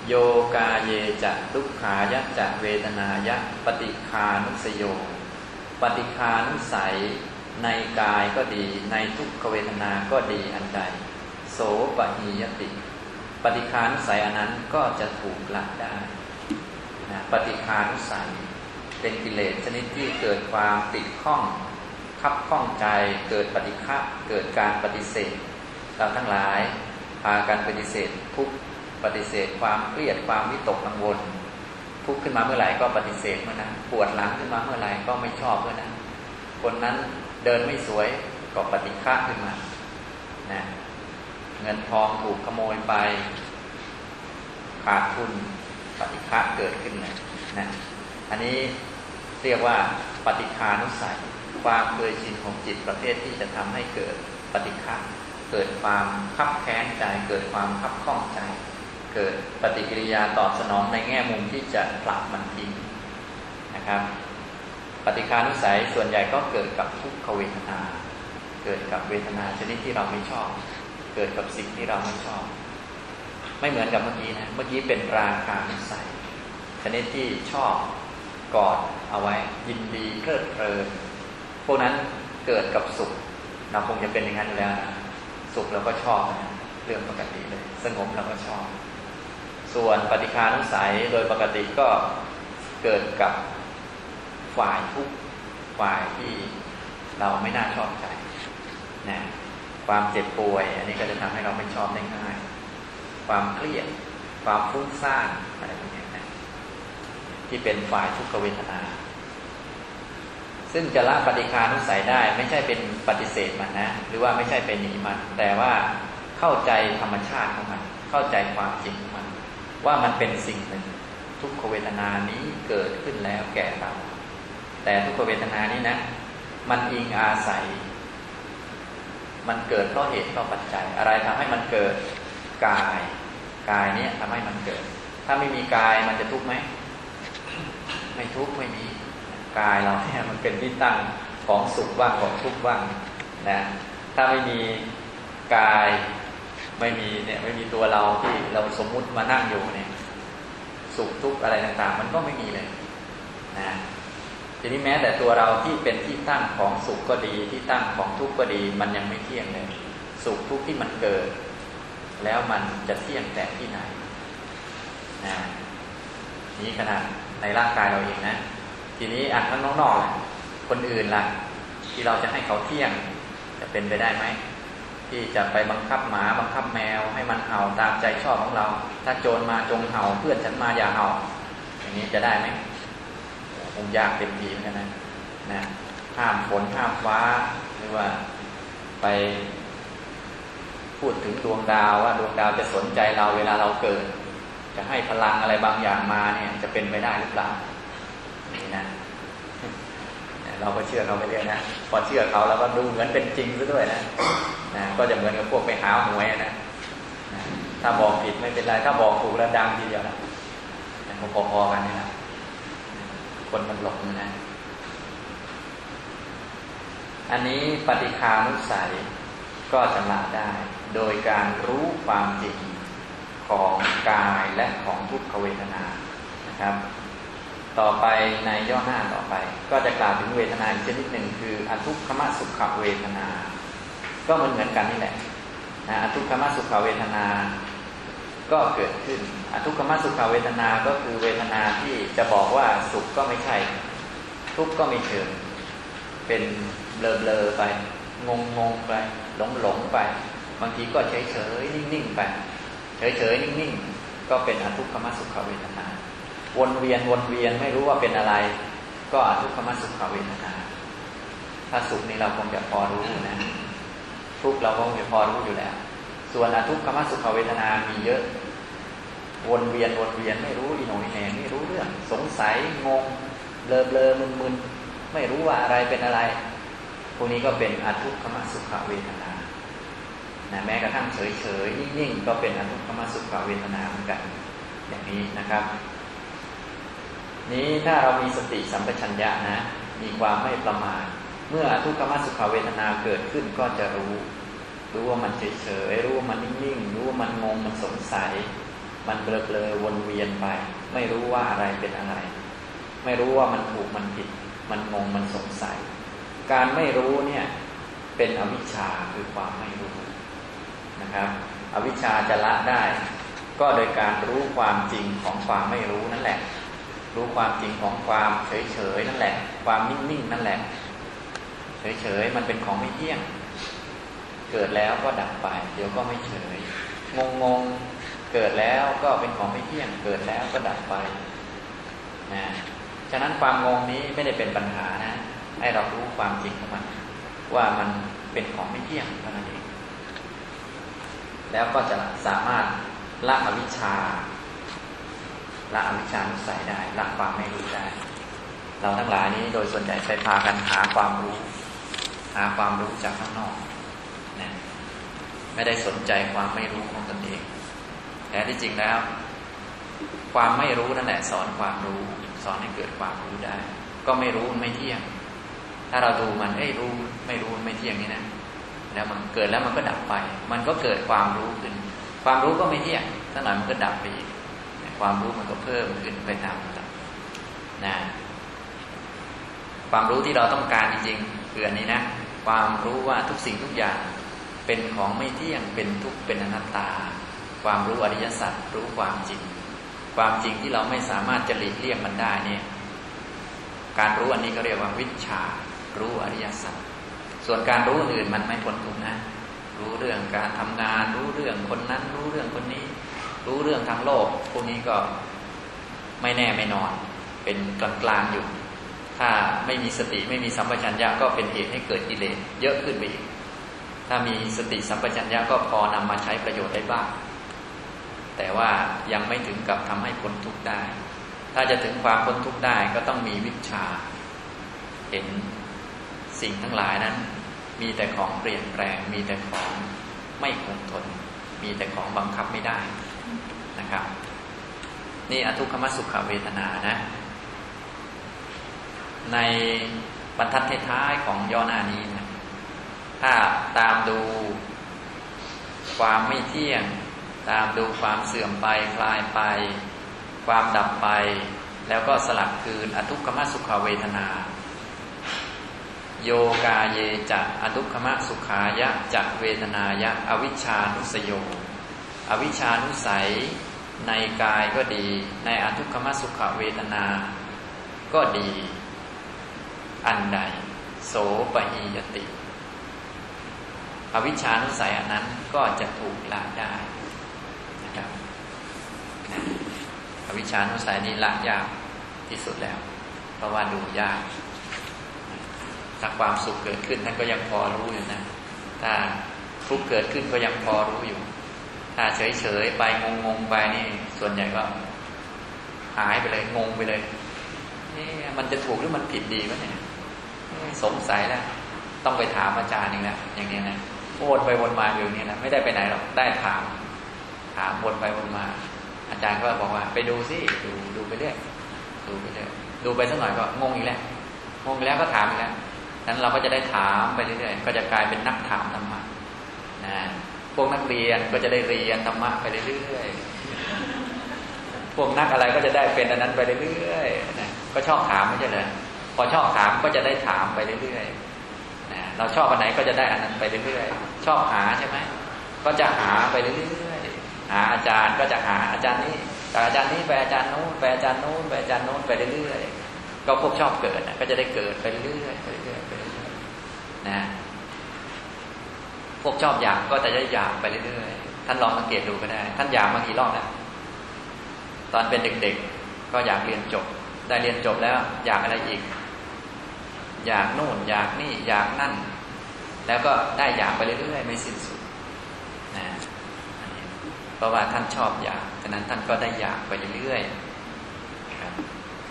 โยกาเยจะทุกขายะจะเวทนายะ ปฏิคานุสโย ปฏิคานุสัย ในกายก็ดี ในทุกขเวทนาก็ดีอันใด โสปหียติ ปฏิคานุสัยอันนั้นก็จะถูกละได้นะปฏิคานุสัยเป็นกิเลสชนิดที่เกิดความติดข้องคับข้องใจเกิดปฏิฆะเกิดการปฏิเสธ เราทั้งหลายพากันปฏิเสธ ทุกปฏิเสธ ความเครียดความวิตกกังวล ทุกขึ้นมาเมื่อไหร่ก็ปฏิเสธเมื่อนั้นปวดหลังขึ้นมาเมื่อไหร่ก็ไม่ชอบเมื่อนั้นคนนั้น เดินไม่สวยก็ปฏิฆะขึ้นมานะเงินทองถูกขโมยไป ขาดทุนปฏิฆะเกิดขึ้นเลยนะอันนี้เรียกว่าปฏิคานุสัย ความเคยชินของจิตประเภทที่จะทำให้เกิดปฏิฆะเกิดความคับแค้นใจ เกิดความคับข้องใจ เกิดปฏิกิริยาตอบสนองในแง่มุมที่จะผลักมันทิ้งนะครับ ปฏิคานุสัยส่วนใหญ่ก็เกิดกับทุกขเวทนา เกิดกับเวทนาชนิดที่เราไม่ชอบ เกิดกับสิ่งที่เราไม่ชอบ ไม่เหมือนกับเมื่อกี้นะ เมื่อกี้เป็นราคานุสัยชนิดที่ชอบกอดเอาไว้ ยินดีเพลิดเพลินพวกนั้นเกิดกับสุข เราคงจะเป็นอย่างนั้นแล้วนะสุขเราก็ชอบนะเรื่องปกติเลย สงบเราก็ชอบ ส่วนปฏิคานุสัยโดยปกติก็เกิดกับ ฝ่ายทุกฝ่ายที่เราไม่น่าชอบใจนะความเจ็บป่วย อันนี้ก็จะทำให้เราไม่ชอบได้ง่าย ความเครียด ความฟุ้งซ่านอะไรพวกนี้นะที่เป็นฝ่ายทุกขเวทนา ซึ่งจะละปฏิคานุสัยได้ ไม่ใช่เป็นปฏิเสธมันนะ หรือว่าไม่ใช่เป็นหนีมัน แต่ว่าเข้าใจธรรมชาติของมัน เข้าใจความจริงของมัน ว่ามันเป็นสิ่งหนึ่งทุกขเวทนานี้เกิดขึ้นแล้วแก่เรา แต่ทุกขเวทนานี้นะ มันอิงอาศัย มันเกิดเพราะเหตุเพราะปัจจัย อะไรทำให้มันเกิดกาย กายเนี่ยทำให้มันเกิด ถ้าไม่มีกายมันจะทุกข์ไหมไม่ทุกข์ไม่มีกายเราเนี่ยมันเป็นที่ตั้งของสุขบ้างของทุกข์บ้างนะถ้าไม่มีกายไม่มีเนี่ยไม่มีตัวเราที่เราสมมุติมานั่งอยู่เนี่ยสุขทุกข์อะไรต่าง ๆ มันก็ไม่มีเลยนะ ทีนี้แม้แต่ตัวเราที่เป็นที่ตั้งของสุขก็ดี ที่ตั้งของทุกข์ก็ดี มันยังไม่เที่ยงเลย สุขทุกข์ที่มันเกิด แล้วมันจะเที่ยงแต่ที่ไหนนะนี้ขนาดในร่างกายเราเองนะ ทีนี้อันข้างนอกๆล่ะคนอื่นล่ะ ที่เราจะให้เขาเที่ยง จะเป็นไปได้ไหมที่จะไปบังคับหมาบังคับแมว ให้มันเห่าตามใจชอบของเรา ถ้าโจรมาจงเห่าเพื่อนฉันมาอย่าเห่า อย่างนี้จะได้ไหม งยากเต็มทีเหมือนกันนะนะห้ามฝนห้ามฟ้าหรือว่าไปพูดถึงดวงดาวว่าดวงดาวจะสนใจเราเวลาเราเกิด จะให้พลังอะไรบางอย่างมาเนี่ยจะเป็นไปได้หรือเปล่านี่นะเราก็เชื่อเขาไปเรื่อยนะพอเชื่อเขาเราก็ดูเหมือนเป็นจริงซะด้วยนะนะก็จะเหมือนกับพวกไปหาหวยนะนะถ้าบอกผิดไม่เป็นไร ถ้าบอกถูกแล้วดังทีเดียวนะพอๆกันนี่นะ คนมันหลงนะ อันนี้ปฏิคานุสัยก็จะละได้ โดยการรู้ความจริงของกายและของทุกขเวทนานะครับ ต่อไปในย่อหน้าต่อไป ก็จะกล่าวถึงเวทนาอีกชนิดหนึ่งคืออทุกขมสุขเวทนา ก็เหมือนเหมือนกันนี่แหละนะอทุกขมสุขเวทนา ก็เกิดขึ้น อทุกขมสุขเวทนา ก็คือเวทนาที่จะบอกว่าสุขก็ไม่ใช่ ทุกข์ก็ไม่เชิง เป็นเบลอๆไป งงงไป หลงหลงไป บางทีก็เฉยเฉยนิ่งๆไป เฉยเฉยนิ่งๆ ก็เป็นอทุกขมสุขเวทนา วนเวียนวนเวียนไม่รู้ว่าเป็นอะไร ก็อทุกขมสุขเวทนา ถ้าสุขนี่เราคงจะพอรู้นะ ทุกเราก็คงจะพอรู้อยู่แล้ว ส่วนอทุกขมสุขเวทนามีเยอะ วนเวียนวนเวียนไม่รู้อีโนอีแหนไม่รู้เรื่อง สงสัยงงเลอเบลอมึนมึนไม่รู้ว่าอะไรเป็นอะไร พวกนี้ก็เป็นอทุกขมสุขเวทนานะแม้กระทั่งเฉยเฉยนิ่งๆก็เป็นอทุกขมสุขเวทนาเหมือนกัน อย่างนี้นะครับ นี้ถ้าเรามีสติสัมปชัญญะนะ มีความไม่ประมาทเมื่ออทุกขมสุขเวทนาเกิดขึ้นก็จะรู้ รู้ว่ามันเฉยเฉยรู้ว่ามันนิ่งๆรู้ว่ามันงงมันสงสัย มันเบลอๆวนเวียนไป ไม่รู้ว่าอะไรเป็นอะไร ไม่รู้ว่ามันถูกมันผิด มันงงมันสงสัย การไม่รู้เนี่ยเป็นอวิชชาคือความไม่รู้นะครับ อวิชชาจะละได้ ก็โดยการรู้ความจริงของความไม่รู้นั่นแหละ รู้ความจริงของความเฉยๆนั่นแหละ ความนิ่งๆนั่นแหละ เฉยๆมันเป็นของไม่เที่ยง เกิดแล้วก็ดับไป เดี๋ยวก็ไม่เฉย งงๆเกิดแล้วก็เป็นของไม่เที่ยง เกิดแล้วก็ดับไปนะฉะนั้นความงงนี้ไม่ได้เป็นปัญหานะ ให้เรารู้ความจริงของมัน ว่ามันเป็นของไม่เที่ยงเท่านั้นเอง แล้วก็จะสามารถละอวิชชาละอวิชชานุสัยได้ละความไม่รู้ได้ เราทั้งหลายนี้โดยส่วนใหญ่ไปพากันหาความรู้ หาความรู้จากข้างนอก ไม่ได้สนใจความไม่รู้ของตนเองแต่ที่จริงแล้ว ความไม่รู้นั่นแหละสอนความรู้ สอนให้เกิดความรู้ได้ ก็ไม่รู้มันไม่เที่ยง ถ้าเราดูมันเอ้รู้ไม่รู้มันไม่เที่ยงนี่นะแล้วมันเกิดแล้วมันก็ดับไป มันก็เกิดความรู้ขึ้น ความรู้ก็ไม่เที่ยงถ้าหน่อยมันก็ดับไปอีกความรู้มันก็เพิ่มขึ้นไปตามลำดับนะความรู้ที่เราต้องการจริงๆคืออันนี้นะ ความรู้ว่าทุกสิ่งทุกอย่าง เป็นของไม่เที่ยงเป็นทุกข์เป็นอนัตตา ความรู้อริยสัจรู้ความจริง ความจริงที่เราไม่สามารถจะหลีกเลี่ยงมันได้เนี่ยการรู้อันนี้ก็เรียกว่าวิชา รู้อริยสัจส่วนการรู้อื่นมันไม่พ้นทุกนะ รู้เรื่องการทำงาน รู้เรื่องคนนั้น รู้เรื่องคนนี้ รู้เรื่องทางโลก พวกนี้ก็ไม่แน่ไม่นอน เป็นกลางๆอยู่ ถ้าไม่มีสติไม่มีสัมปชัญญะก็เป็นเหตุให้เกิดกิเลสเยอะขึ้นไปอีก ถ้ามีสติสัมปชัญญะก็พอนำมาใช้ประโยชน์ได้บ้าง แต่ว่ายังไม่ถึงกับทำให้พ้นทุกข์ได้ ถ้าจะถึงความพ้นทุกข์ได้ก็ต้องมีวิชา เห็นสิ่งทั้งหลายนั้น มีแต่ของเปลี่ยนแปลง มีแต่ของไม่คงทน มีแต่ของบังคับไม่ได้นะครับ นี่อทุกขมสุขเวทนานะ ในบรรทัดท้ายของย่อหน้านี้นะ ถ้าตามดูความไม่เที่ยง ตามดูความเสื่อมไปคลายไป ความดับไป แล้วก็สลักคืนอทุกขมสุขเวทนา โยกาเยจะอทุกขมสุขายะจะเวทนายะ อวิชานุสโย อวิชานุสัย ในกายก็ดี ในอทุกขมสุขเวทนา ก็ดี อันใด โสปหิยติ อวิชานุสัยอันนั้นก็จะถูกละได้นะครับอวิชานุสัยนี้ละยากที่สุดแล้ว เพราะว่าดูยากถ้าความสุขเกิดขึ้นท่านก็ยังพอรู้อยู่นะถ้าทุกเกิดขึ้นก็ยังพอรู้อยู่ ถ้าเฉยๆไปงงๆไปนี่ ส่วนใหญ่ก็หายไปเลยงงไปเลยนี่มันจะถูกหรือมันผิดดีวะเนี่ยสงสัยแล้ว ต้องไปถามอาจารย์อีกแล้วอย่างนี้นะ วนไปวนมาอยู่นี่นะไม่ได้ไปไหนหรอกได้ถาม ถามวนไปวนมา อาจารย์ก็บอกว่า ไปดูสิดูดูไปเรื่อยดูไปเรื่อยดูไปสักหน่อยก็งงอีกแล้วงงแล้วก็ถามอีกแล้วนั้นเราก็จะได้ถามไปเรื่อยๆก็จะกลายเป็นนักถามธรรมะนะพวกนักเรียนก็จะได้เรียนธรรมะไปเรื่อยๆพวกนักอะไรก็จะได้เป็นอันนั้นไปเรื่อยๆนะก็ชอบถามไม่ใช่เหรอพอชอบถามก็จะได้ถามไปเรื่อยๆ เราชอบอันไหนก็จะได้อันนั้นไปเรื่อยๆชอบหาใช่ไหมก็จะหาไปเรื่อยๆหาอาจารย์ก็จะหาอาจารย์นี้จากอาจารย์นี้ไปอาจารย์โน้นไปอาจารย์โน้นไปอาจารย์โน้นไปเรื่อยๆก็พวกชอบเกิดก็จะได้เกิดไปเรื่อยๆไปเรื่อยๆไปเรื่อยๆนะพวกชอบอยากก็จะได้อยากไปเรื่อยๆท่านลองสังเกตดูก็ได้ ท่านอยากมากี่รอบแล้วตอนเป็นเด็กๆ ก็อยากเรียนจบ ได้เรียนจบแล้ว อยากอะไรอีก อยากโน่น อยากนี่ อยากนั่น แล้วก็ได้อยากไปเรื่อยๆไม่สิ้นสุดนะเพราะว่าท่านชอบอยากฉะนั้นท่านก็ได้อยากไปเรื่อยๆครับ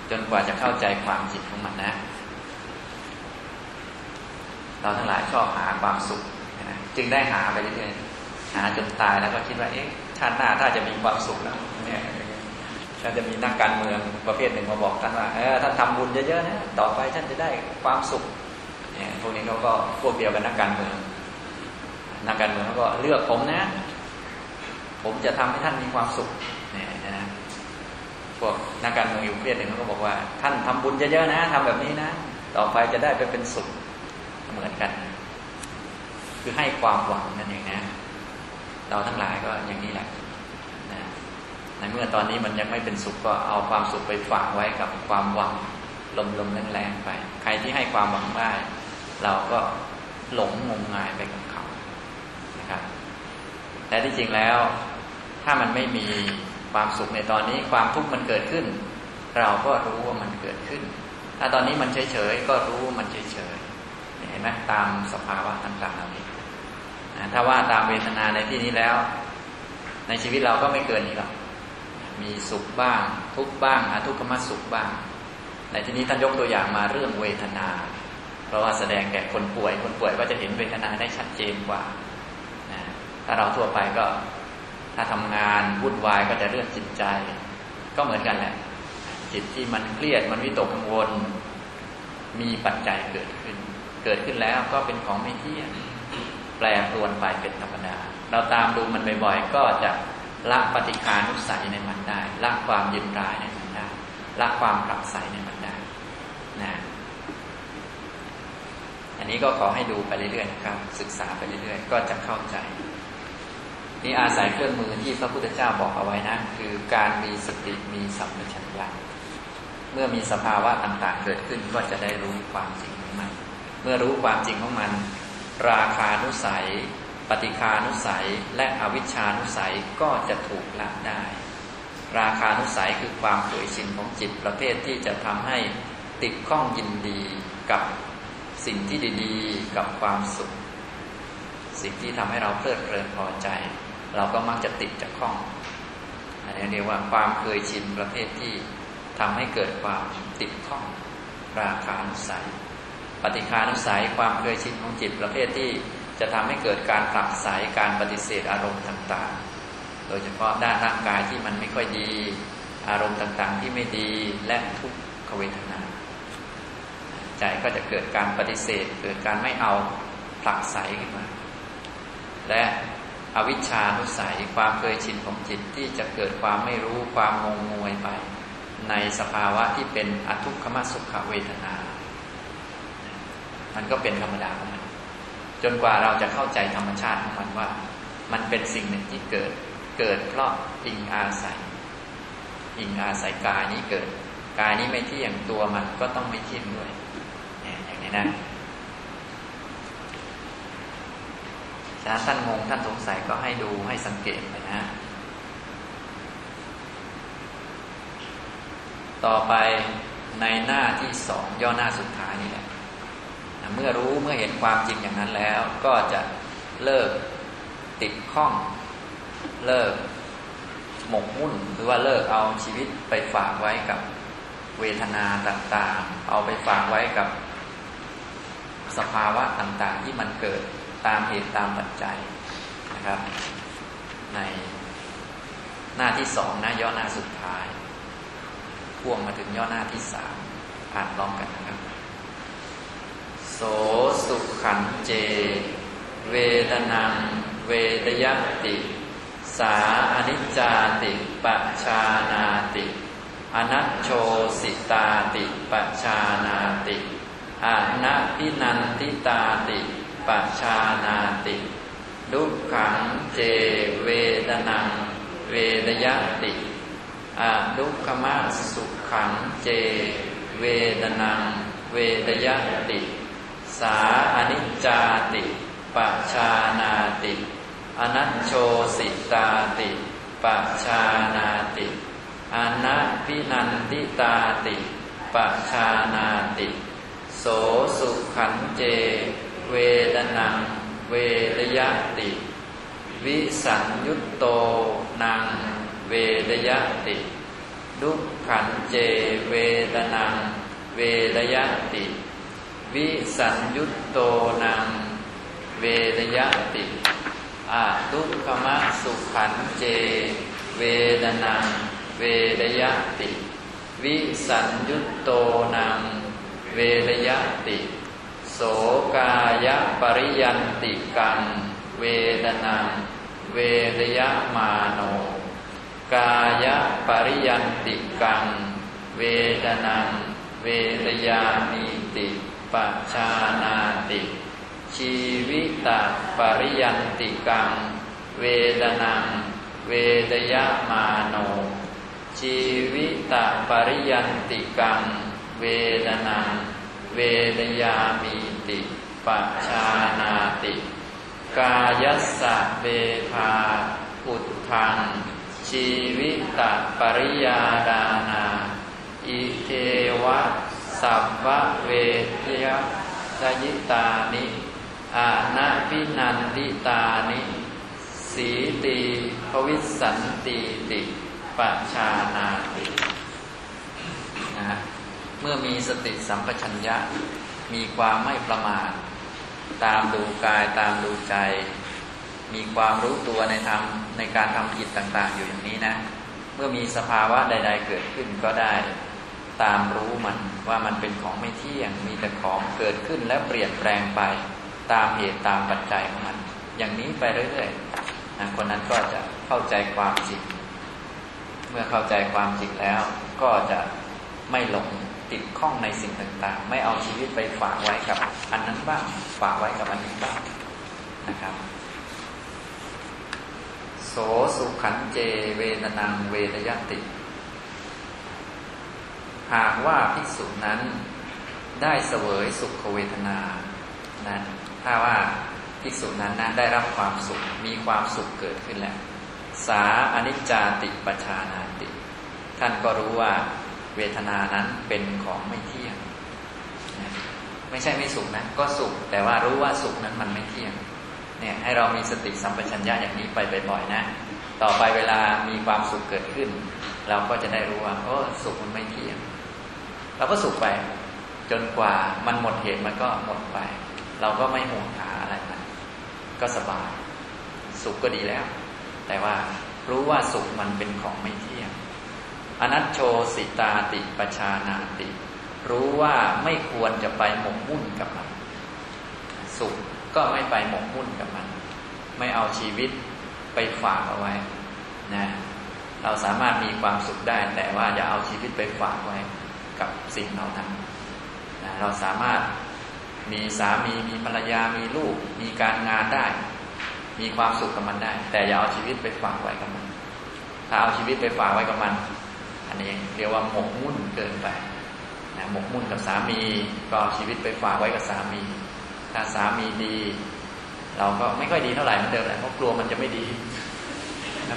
จนกว่าจะเข้าใจความจริงของมันนะ เราทั้งหลายชอบหาความสุขนะจึงได้หาไปเรื่อยๆหาจนตายแล้วก็คิดว่าเอ๊ะชาติหน้าถ้าจะมีความสุขแล้วเนี่ยท่านจะมีนักการเมืองประเภทหนึ่งมาบอกท่านว่าเออท่านทำบุญเยอะๆนะต่อไปท่านจะได้ความสุข พวกนี้เขาก็พวกเดียวกันนักการเมืองนักการเมืองเขาก็เลือกผมนะ ผมจะทำให้ท่านมีความสุขเนี่ยนะพวกนักการเมืองอยู่ประเภทหนึ่งเขาก็บอกว่า ท่านทำบุญเยอะๆนะทำแบบนี้นะ ต่อไปจะได้ไปเป็นสุขเหมือนกัน คือให้ความหวังนั่นเองนะ เราทั้งหลายก็อย่างนี้แหละนะในเมื่อตอนนี้มันยังไม่เป็นสุขก็เอาความสุขไปฝากไว้กับความหวังลมๆแรงๆไป ใครที่ให้ความหวังได้ เราก็หลงงมงายไปกับเขานะครับแต่ที่จริงแล้ว ถ้ามันไม่มีความสุขในตอนนี้ความทุกข์มันเกิดขึ้น เราก็รู้ว่ามันเกิดขึ้น ถ้าตอนนี้มันเฉยๆก็รู้ว่ามันเฉยๆเห็นไหมตามสภาวะต่างๆเหล่านี้ถ้าว่าตามเวทนาในที่นี้แล้ว ในชีวิตเราก็ไม่เกินนี้หรอกมีสุขบ้าง ทุกบ้างอทุกขมสุขบ้าง ในที่นี้ท่านยกตัวอย่างมาเรื่องเวทนา เพราะว่าแสดงแก่คนป่วย คนป่วยก็จะเห็นเวทนาได้ชัดเจนกว่านะถ้าเราทั่วไปก็ถ้าทำงานวุ่นวายก็จะเรื่องจิตใจ ก็เหมือนกันแหละ จิตที่มันเครียดมันวิตกกังวล มีปัจจัยเกิดขึ้น เกิดขึ้นแล้วก็เป็นของไม่เที่ยงแปรปรวนไปเป็นธรรมดา เราตามดูมันบ่อยๆ ก็จะละปฏิคานุสัยในมันได้ ละความยินร้ายในมันได้ ละความกลับใสในมันได้นะ อันนี้ก็ขอให้ดูไปเรื่อยๆครับ ศึกษาไปเรื่อยๆ ก็จะเข้าใจ นี่อาศัยเครื่องมือที่พระพุทธเจ้าบอกเอาไว้นะ คือการมีสติมีสัมปชัญญะเมื่อมีสภาวะต่างๆ เกิดขึ้นก็จะได้รู้ความจริงของมัน เมื่อรู้ความจริงของมัน ราคานุสัย ปฏิคานุสัย และอวิชานุสัยก็จะถูกละได้ ราคานุสัยคือความเคยชินของจิตประเภทที่จะทำให้ติดข้องยินดีกับ สิ่งที่ดีๆกับความสุข สิ่งที่ทำให้เราเพลิดเพลินพอใจ เราก็มักจะติดจะข้อง อันนี้เรียกว่าความเคยชินประเภทที่ทำให้เกิดความติดข้องราคานุสัย ปฏิคานุสัยความเคยชินของจิตประเภทที่จะทำให้เกิดการปรับสายการปฏิเสธอารมณ์ต่างๆ โดยเฉพาะด้านร่างกายที่มันไม่ค่อยดี อารมณ์ต่างๆ ที่ไม่ดีและทุกขเวทนา ใจก็จะเกิดการปฏิเสธ เกิดการไม่เอาผลักใสขึ้นมา และอวิชชานุสัยความเคยชินของจิตที่จะเกิดความไม่รู้ความงงงวยไป ในสภาวะที่เป็นอทุกขมสุขเวทนา มันก็เป็นธรรมดาของมัน จนกว่าเราจะเข้าใจธรรมชาติของมันว่า มันเป็นสิ่งหนึ่งที่เกิดเกิดเพราะอิงอาศัย อิงอาศัยกายนี้เกิด กายนี้ไม่เที่ยงตัวมันก็ต้องไม่เที่ยงด้วย นะฉะนั้นท่านงงท่านสงสัยก็ให้ดูให้สังเกตไปนะ ต่อไปในหน้าที่สองย่อหน้าสุดท้ายนี่แหละเมื่อรู้เมื่อเห็นความจริงอย่างนั้นแล้ว ก็จะเลิกติดข้องเลิกหมกมุ่นหรือว่าเลิกเอาชีวิตไปฝากไว้กับเวทนาต่างๆ เอาไปฝากไว้กับ สภาวะต่างๆ ที่มันเกิดตามเหตุตามปัจจัยนะครับ ในหน้าที่สองนะย่อหน้าสุดท้ายพ่วงมาถึงย่อหน้าที่สามอ่านร้อมกันนะครับ โสสุขันเจ เวทนัง เวทยติ สาอนิจจาติปัชานาติ อนัตโชสิตาติปัชานาติ อานะพินันทิตาติปัชานาติดุขังเจเวทนัง เวทยติอาดุขมะสุขังเจ เวทนัง เวทยติ สาอนิจจาติปัชานาติอนัตโชสิตาติปัชานาติอนัพินันติตาติปัชานาติ โสสุขันเจ เวดนัง เวทยติ วิสัญยุตโตนังเวทยติ ดุขันเจ เวดนัง เวทยติ วิสัญยุตโตนังเวทยติอาทุกขมะสุขันเจ เวดนัง เวทยติ วิสัญยุตโตนัง เวทยติ โสกายปริยันติกังเวดนังเวทยมาโน กายปริยันติกัง เวดนังเวทยามีติปัจชานาติ ชีวิตาปริยันติกัง เวดนังเวดยมาโน ชีวิตาปริยันติกัง เวดนังเวดยามีติปัจชานาติ กายัสสะเบภาอุทธัง ชีวิตาปริยาดานา อิเทวะ สัพพะเวทยสยิตานิอานาพินันติตานิ สีตีภวิสันตีติปชานาตินะฮะ เมื่อมีสติสัมปชัญญะ มีความไม่ประมาท ตามดูกายตามดูใจ มีความรู้ตัวในธรรมในการทำกิจต่างๆ อยู่อย่างนี้นะ เมื่อมีสภาวะใด ๆ เกิดขึ้นก็ได้ ตามรู้มันว่ามันเป็นของไม่เที่ยง มีแต่ของเกิดขึ้นและเปลี่ยนแปลงไป ตามเหตุตามปัจจัยของมัน อย่างนี้ไปเรื่อยๆนะคนนั้นก็จะเข้าใจความจริง เมื่อเข้าใจความจริงแล้วก็จะไม่หลง ติดข้องในสิ่งต่างๆ ไม่เอาชีวิตไปฝากไว้กับอันนั้นบ้างฝากไว้กับอันนี้บ้างนะครับ โสสุขันเจเวทนังเวทยติ หากว่าภิกษุนั้นได้เสวยสุขเวทนานะถ้าว่าภิกษุนั้นนะได้รับความสุขมีความสุขเกิดขึ้นแล้ว สาอนิจจาติปชานาติ ท่านก็รู้ว่า เวทนานั้นเป็นของไม่เที่ยงไม่ใช่ไม่สุขนะ ก็สุข แต่ว่ารู้ว่าสุขนั้นมันไม่เที่ยง เนี่ย ให้เรามีสติสัมปชัญญะอย่างนี้ไปบ่อยๆนะ ต่อไปเวลามีความสุขเกิดขึ้น เราก็จะได้รู้ว่าโอ้สุขมันไม่เที่ยง เราก็สุขไป จนกว่ามันหมดเหตุมันก็หมดไป เราก็ไม่ห่วงหาอะไรมันก็สบาย สุขก็ดีแล้ว แต่ว่ารู้ว่าสุขมันเป็นของไม่เที่ยง อนัตโชสิตาติปชานาติ รู้ว่าไม่ควรจะไปหมกมุ่นกับมัน สุขก็ไม่ไปหมกมุ่นกับมัน ไม่เอาชีวิตไปฝากเอาไว้นะเราสามารถมีความสุขได้ แต่ว่าอย่าเอาชีวิตไปฝากไว้กับสิ่งเหล่านั้นนะเราสามารถมีสามีมีภรรยามีลูก มีการงานได้ มีความสุขกับมันได้ แต่อย่าเอาชีวิตไปฝากไว้กับมัน ถ้าเอาชีวิตไปฝากไว้กับมัน อันนี้เรียกว่าหมกมุ่นเกินไปนะหมกมุ่นกับสามีก็เอาชีวิตไปฝากไว้กับสามี ถ้าสามีดี เราก็ไม่ค่อยดีเท่าไหร่เหมือนเดิมแหละเพราะกลัวมันจะไม่ดี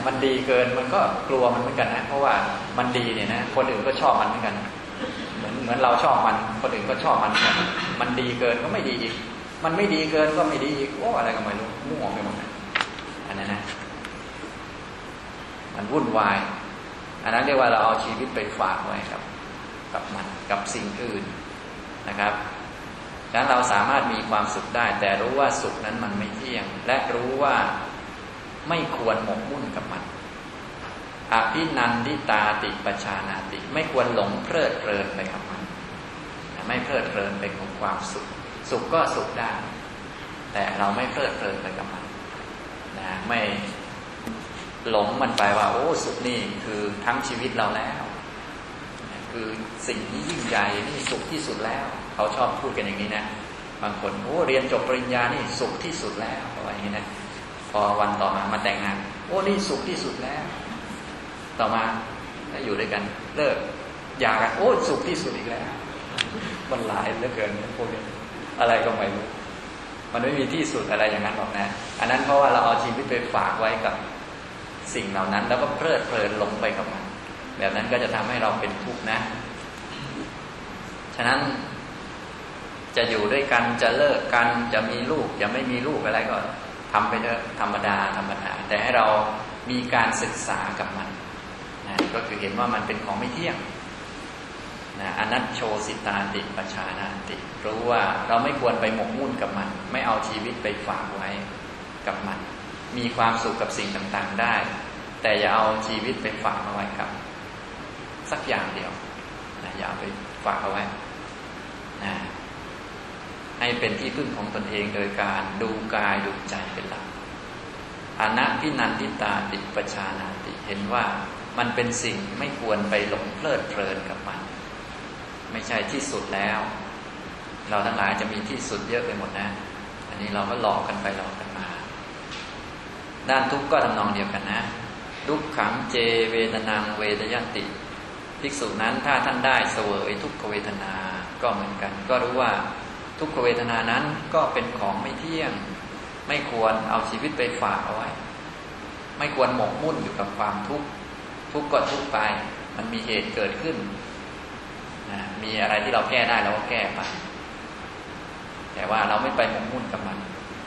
มันดีเกินมันก็กลัวมันเหมือนกันนะ เพราะว่ามันดีเนี่ยนะคนอื่นก็ชอบมันเหมือนกัน เหมือนเหมือนเราชอบมัน คนอื่นก็ชอบมันมันดีเกินก็ไม่ดีอีก มันไม่ดีเกินก็ไม่ดีอีกโอ้อะไรก็ไม่รู้มั่วไปหมดอันนั้นนะ มันวุ่นวาย อันนั้นเรียกว่าเราเอาชีวิตไปฝากไว้กับกับมันกับสิ่งอื่นนะครับดังนั้นเราสามารถมีความสุขได้ แต่รู้ว่าสุขนั้นมันไม่เที่ยง และรู้ว่าไม่ควรหมกมุ่นกับมันอภินันทิตาติปชานาติ ไม่ควรหลงเพลิดเพลินไปกับมัน ไม่เพลิดเพลินไปกับความสุข สุขก็สุขได้ แต่เราไม่เพลิดเพลินไปกับมันนะไม่ หลงมันไปว่า โอ้สุขนี่คือทั้งชีวิตเราแล้ว คือสิ่งที่ยิ่งใหญ่นี่สุขที่สุดแล้ว เขาชอบพูดกันอย่างนี้นะบางคนโอ้เรียนจบปริญญานี่สุขที่สุดแล้วอะไรอย่างนี้นะพอวันต่อมามาแต่งงาน โอ้นี่สุขที่สุดแล้ว ต่อมาแล้วอยู่ด้วยกันเลิกอยากกันโอ้สุขที่สุดอีกแล้ว มันหลายเหลือเกินพวกนี้อะไรก็ไม่รู้มันไม่มีที่สุดอะไรอย่างนั้นหรอกนะ อันนั้นเพราะว่าเราเอาชีวิตไปฝากไว้กับ สิ่งเหล่านั้น แล้วก็เพลิดเพลินลงไปกับมันแบบนั้นก็จะทำให้เราเป็นทุกข์นะ ฉะนั้นจะอยู่ด้วยกันจะเลิกกันจะมีลูกจะไม่มีลูกอะไรก็ทำไปเถอะธรรมดาธรรมดา แต่ให้เรามีการศึกษากับมันนะก็คือเห็นว่ามันเป็นของไม่เที่ยงนะอนัตโชสิตาติปชานาติรู้ว่าเราไม่ควรไปหมกมุ่นกับมัน ไม่เอาชีวิตไปฝากไว้กับมัน มีความสุขกับสิ่งต่างๆได้ แต่อย่าเอาชีวิตไปฝากเอาไว้กับ สักอย่างเดียวนะอย่าไปฝากเอาไว้นะให้เป็นที่พึ่งของตนเองโดยการดูกายดูใจเป็นหลักอนัพินันติตาติปชานาติเห็นว่ามันเป็นสิ่งไม่ควรไปหลงเพลิดเพลินกับมัน ไม่ใช่ที่สุดแล้ว เราทั้งหลายจะมีที่สุดเยอะไปหมดนะ อันนี้เราก็หลอกกันไปหลอก ด้านทุกข์ก็ทำนองเดียวกันนะทุกขังเจเวทนางเวทยติภิกษุนั้นถ้าท่านได้เสวยทุกขเวทนาก็เหมือนกัน ก็รู้ว่าทุกขเวทนานั้นก็เป็นของไม่เที่ยง ไม่ควรเอาชีวิตไปฝากเอาไว้ ไม่ควรหมกมุ่นอยู่กับความทุกข์ทุกข์ก็ทุกข์ไป มันมีเหตุเกิดขึ้นนะมีอะไรที่เราแก้ได้เราก็แก้ไปแต่ว่าเราไม่ไปหมกมุ่นกับมัน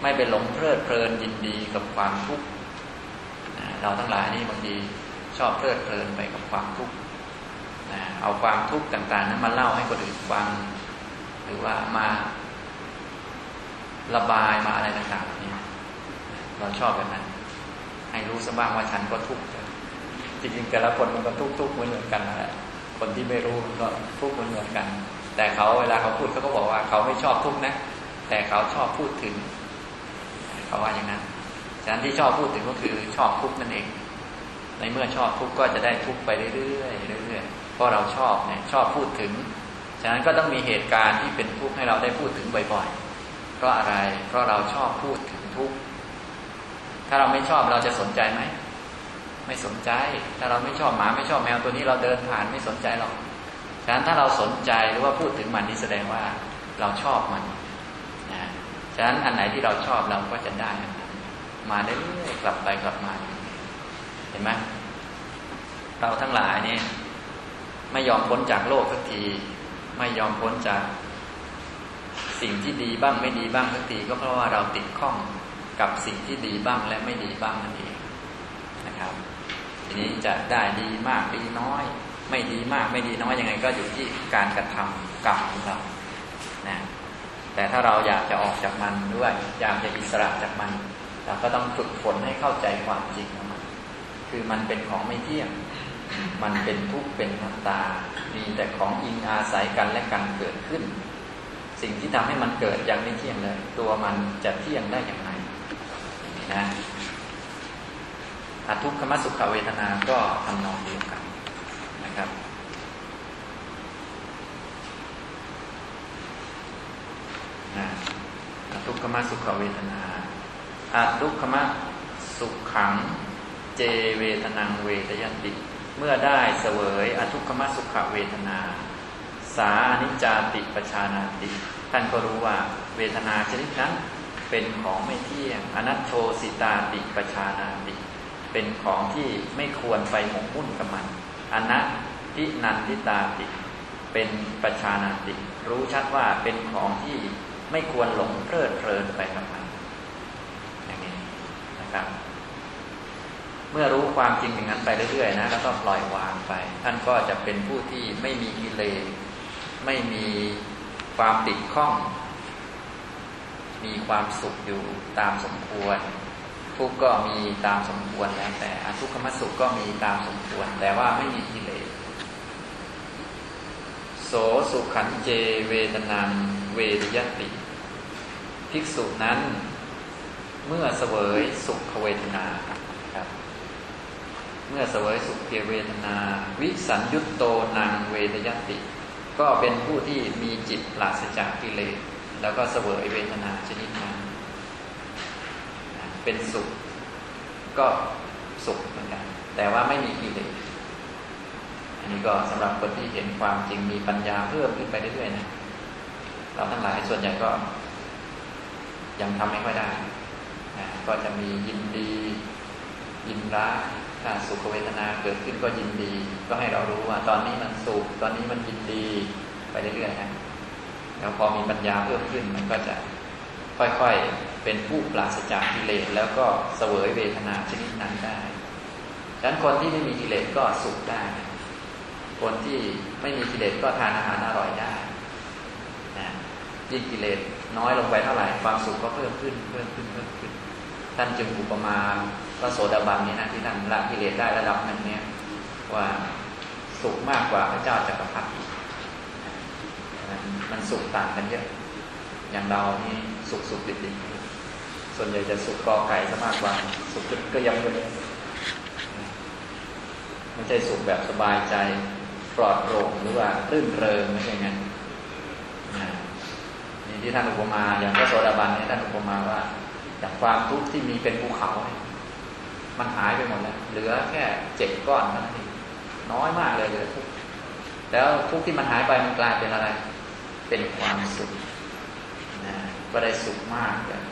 ไม่ไปหลงเพลิดเพลินยินดีกับความทุกข์เราทั้งหลายนี่บางทีชอบเพลิดเพลินไปกับความทุกข์เอาความทุกข์ต่าง ๆ นั้นมาเล่าให้คนอื่นฟัง หรือว่ามาระบายมาอะไรต่างๆนี่เราชอบแบบนั้น ให้รู้สบ้างว่าฉันก็ทุกข์จริงๆแต่ละคนมันก็ทุกข์ทุกข์เหมือนกันนั่นแหละคนที่ไม่รู้ก็ทุกข์เหมือนกัน แต่เขาเวลาเขาพูดเขาก็บอกว่าเขาไม่ชอบทุกข์นะ แต่เขาชอบพูดถึง เขาว่าอย่างนั้นฉะนั้นที่ชอบพูดถึงก็คือชอบทุกข์นั่นเอง ในเมื่อชอบทุกข์ก็จะได้ทุกข์ไปเรื่อยๆเรื่อยๆเพราะเราชอบเนี่ยชอบพูดถึง ฉะนั้นก็ต้องมีเหตุการณ์ที่เป็นทุกข์ให้เราได้พูดถึงบ่อยๆ เพราะอะไร เพราะเราชอบพูดถึงทุกข์ถ้าเราไม่ชอบเราจะสนใจไหม ไม่สนใจ ถ้าเราไม่ชอบหมาไม่ชอบแมวตัวนี้เราเดินผ่านไม่สนใจหรอก ฉะนั้นถ้าเราสนใจหรือว่าพูดถึงมันนี่แสดงว่าเราชอบมัน ฉะนั้นอันไหนที่เราชอบเราก็จะได้ มาเรื่อยๆกลับไปกลับมา เห็นไหมเราทั้งหลายนี่ไม่ยอมพ้นจากโลกสักที ไม่ยอมพ้นจากสิ่งที่ดีบ้างไม่ดีบ้างสักทีก็เพราะว่าเราติดข้องกับสิ่งที่ดีบ้างและไม่ดีบ้างนั่นเองนะครับ ทีนี้จะได้ดีมากดีน้อย ไม่ดีมากไม่ดีน้อยยังไงก็อยู่ที่การกระทำกรรมของเรา แต่ถ้าเราอยากจะออกจากมันด้วยอยากจะอิสระจากมัน เราก็ต้องฝึกฝนให้เข้าใจความจริงของมัน คือมันเป็นของไม่เที่ยง มันเป็นทุกข์เป็นนัตตา มีแต่ของอิงอาศัยกันและกันเกิดขึ้น สิ่งที่ทำให้มันเกิดยังไม่เที่ยงเลย ตัวมันจะเที่ยงได้อย่างไรนะอทุกขมสุขเวทนา ก็ทำนองเดียวกันนะครับ นะอทุกขมสุขเวทนาอทุกขมสุขขัง เจเวทนังเวทยันติ เมื่อได้เสวยอทุกขมสุขเวทนา สาอนิจจติปชานาติ ท่านก็รู้ว่าเวทนาชนิดนั้นเป็นของไม่เที่ยงอนัตโทสิตาติปชานาติ เป็นของที่ไม่ควรไปหมกมุ่นกับมันอนัตตินันติตาติ เป็นปชานาติ รู้ชัดว่าเป็นของที่ ไม่ควรหลงเพลิดเพลินไปกับมันอย่างนี้นะครับ เมื่อรู้ความจริงอย่างนั้นไปเรื่อยๆนะแล้วก็ปล่อยวางไป ท่านก็จะเป็นผู้ที่ไม่มีกิเลสไม่มีความติดข้อง มีความสุขอยู่ตามสมควร ทุกก็มีตามสมควรแล้วแต่ทุกขมสุขก็มีตามสมควร แต่ว่าไม่มีกิเลส โสสุขันเจเวทนังเวทยติ ภิกษุนั้น เมื่อเสวยสุขเวทนาเมื่อเสวยสุขเวทนา วิสัญยุตโตนางเวทยติ ก็เป็นผู้ที่มีจิตปราศจากกิเลสแล้วก็เสวยเวทนาชนิดนั้นเป็นสุข ก็สุขเหมือนกัน แต่ว่าไม่มีกิเลส นนี้ก็สำหรับคนที่เห็นความจริงมีปัญญาเพิ่มขึ้นไปเรื่อยๆนะเราทั้งหลายส่วนใหญ่ก็ ยังทำไม่ค่อยได้นะก็จะมียินดี ยินร้ายถ้าสุขเวทนาเกิดขึ้นก็ยินดี ก็ให้เรารู้ว่า ตอนนี้มันสุขตอนนี้มันยินดี ไปเรื่อยๆนะแล้วพอมีปัญญาเพิ่มขึ้นมันก็จะค่อยๆ เป็นผู้ปราศจากกิเลสแล้วก็เสวยเวทนาชนิดนั้นได้ฉะนั้นคนที่ไม่มีกิเลสก็สุขได้ คนที่ไม่มีกิเลสก็ทานอาหารอร่อยได้นะยิ่งกิเลสน้อยลงไปเท่าไหร่ความสุขก็เพิ่มขึ้นเพิ่มขึ้นเพิ่มขึ้น ท่านจึงอุปมาพระโสดาบันนี่ยนะที่ท่านละกิเลสได้ระดับหนึ่งเนี่ยว่าสุขมากกว่าพระเจ้าจักรพรรดิมันสุขต่างกันเยอะ อย่างเรานี่สุขสุขดิบดิบส่วนใหญ่จะสุขกอไก่ซะมากกว่า สุขก็ยังเลยไม่ใช่สุขแบบสบายใจ ปลอดโปร่งหรือว่ารื่นเริงไม่ใช่งั้นนี่ที่ท่านอุปมาอย่างพระโสดาบันนี่ท่านอุปมาว่า จากความทุกข์ที่มีเป็นภูเขา มันหายไปหมดแล้วเหลือแค่เจ็ดก้อนเท่านั้นเองน้อยมากเลยเหลือทุกแล้วทุกที่มันหายไปมันกลายเป็นอะไร เป็นความสุขนะก็ได้สุขมากเลย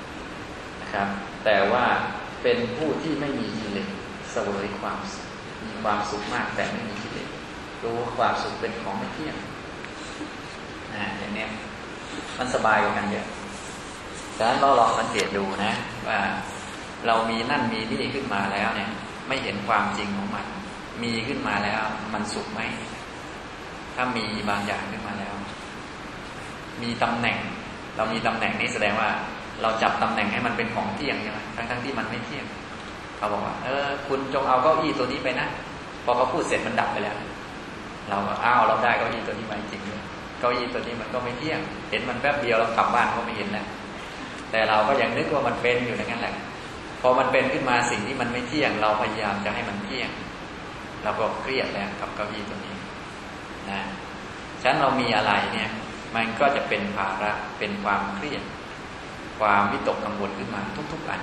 นะครับ แต่ว่าเป็นผู้ที่ไม่มีกิเลสเสวยความสุขมีความสุขมากแต่ไม่มีกิเลส รู้ว่าความสุขเป็นของไม่เที่ยงนะอย่างนี้มันสบายกว่ากันเยอะดังนั้นเราลองสังเกตดูนะ ว่าเรามีนั่นมีนี่ขึ้นมาแล้วเนี่ย ไม่เห็นความจริงของมัน มีขึ้นมาแล้ว มันสุขไหมถ้ามีบางอย่างขึ้นมาแล้ว มีตำแหน่ง เรามีตำแหน่งนี้แสดงว่า เราจับตำแหน่งให้มันเป็นของเที่ยงใช่ไหมทั้งทั้งที่มันไม่เที่ยง เขาบอกว่า เออ คุณจงเอาเก้าอี้ตัวนี้ไปนะ พอเขาพูดเสร็จมันดับไปแล้ว เราก็อ้าวเราได้เก้าอี้ตัวนี้มาจริงเลยเก้าอี้ตัวนี้มันก็ไม่เที่ยง เห็นมันแป๊บเดียวเรากลับบ้านก็ไม่เห็นแล้วแต่เราก็ยังนึกว่ามันเป็นอยู่ในนั้นแหละพอมันเป็นขึ้นมาสิ่งที่มันไม่เที่ยง เราพยายามจะให้มันเที่ยง เราก็เครียดแล้วกับเก้าอี้ตัวนี้นะฉะนั้นเรามีอะไรเนี่ย มันก็จะเป็นภาระเป็นความเครียด ความวิตกกังวลขึ้นมาทุก ๆ อัน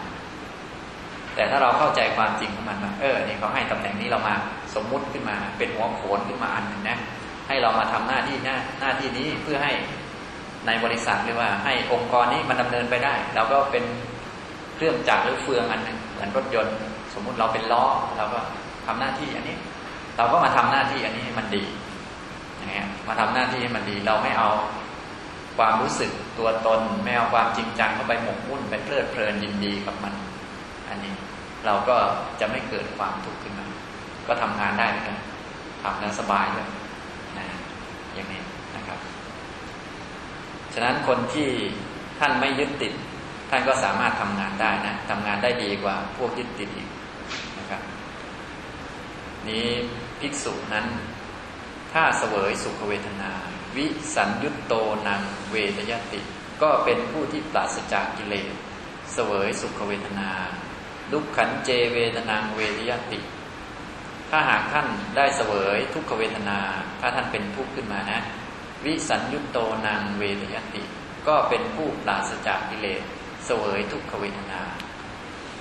แต่ถ้าเราเข้าใจความจริงของมันว่าเออนี่เขาให้ตำแหน่งนี้เรามาสมมุติขึ้นมาเป็นหัวโขนขึ้นมาอันหนึ่งนะให้เรามาทำหน้าที่หน้าหน้าที่นี้เพื่อให้ในบริษัทหรือว่าให้องค์กรนี้มันดำเนินไปได้เราก็เป็นเครื่องจักรหรือเฟืองอันหนึ่งเหมือนรถยนต์ สมมุติเราเป็นล้อเราก็ทำหน้าที่อันนี้ เราก็มาทำหน้าที่อันนี้ให้มันดีอย่างเงี้ยมาทำหน้าที่ให้มันดีเราไม่เอาความรู้สึกตัวตนไม่เอาความจริงจังเข้าไปหมกมุ่นไปเพลิดเพลินยินดีกับมัน อันนี้เราก็จะไม่เกิดความทุกข์ขึ้นมา ก็ทำงานได้เหมือนกันทำแล้วสบายเลยนะอย่างนี้นะครับ ฉะนั้นคนที่ท่านไม่ยึดติด ท่านก็สามารถทำงานได้นะทำงานได้ดีกว่าพวกยึดติดอีกนะครับ นี้ภิกษุนั้น ถ้าเสวยสุขเวทนา วิสัญยุตโตนังเวทยติ ก็เป็นผู้ที่ปราศจากกิเลสเสวยสุขเวทนา ลุกขันเจเวทนางเวทยติ ถ้าหากท่านได้เสวยทุกขเวทนา ถ้าท่านเป็นทุกข์ขึ้นมานะ วิสัญยุตโตนางเวทยติ ก็เป็นผู้ปราศจากกิเลสเสวยทุกขเวทนา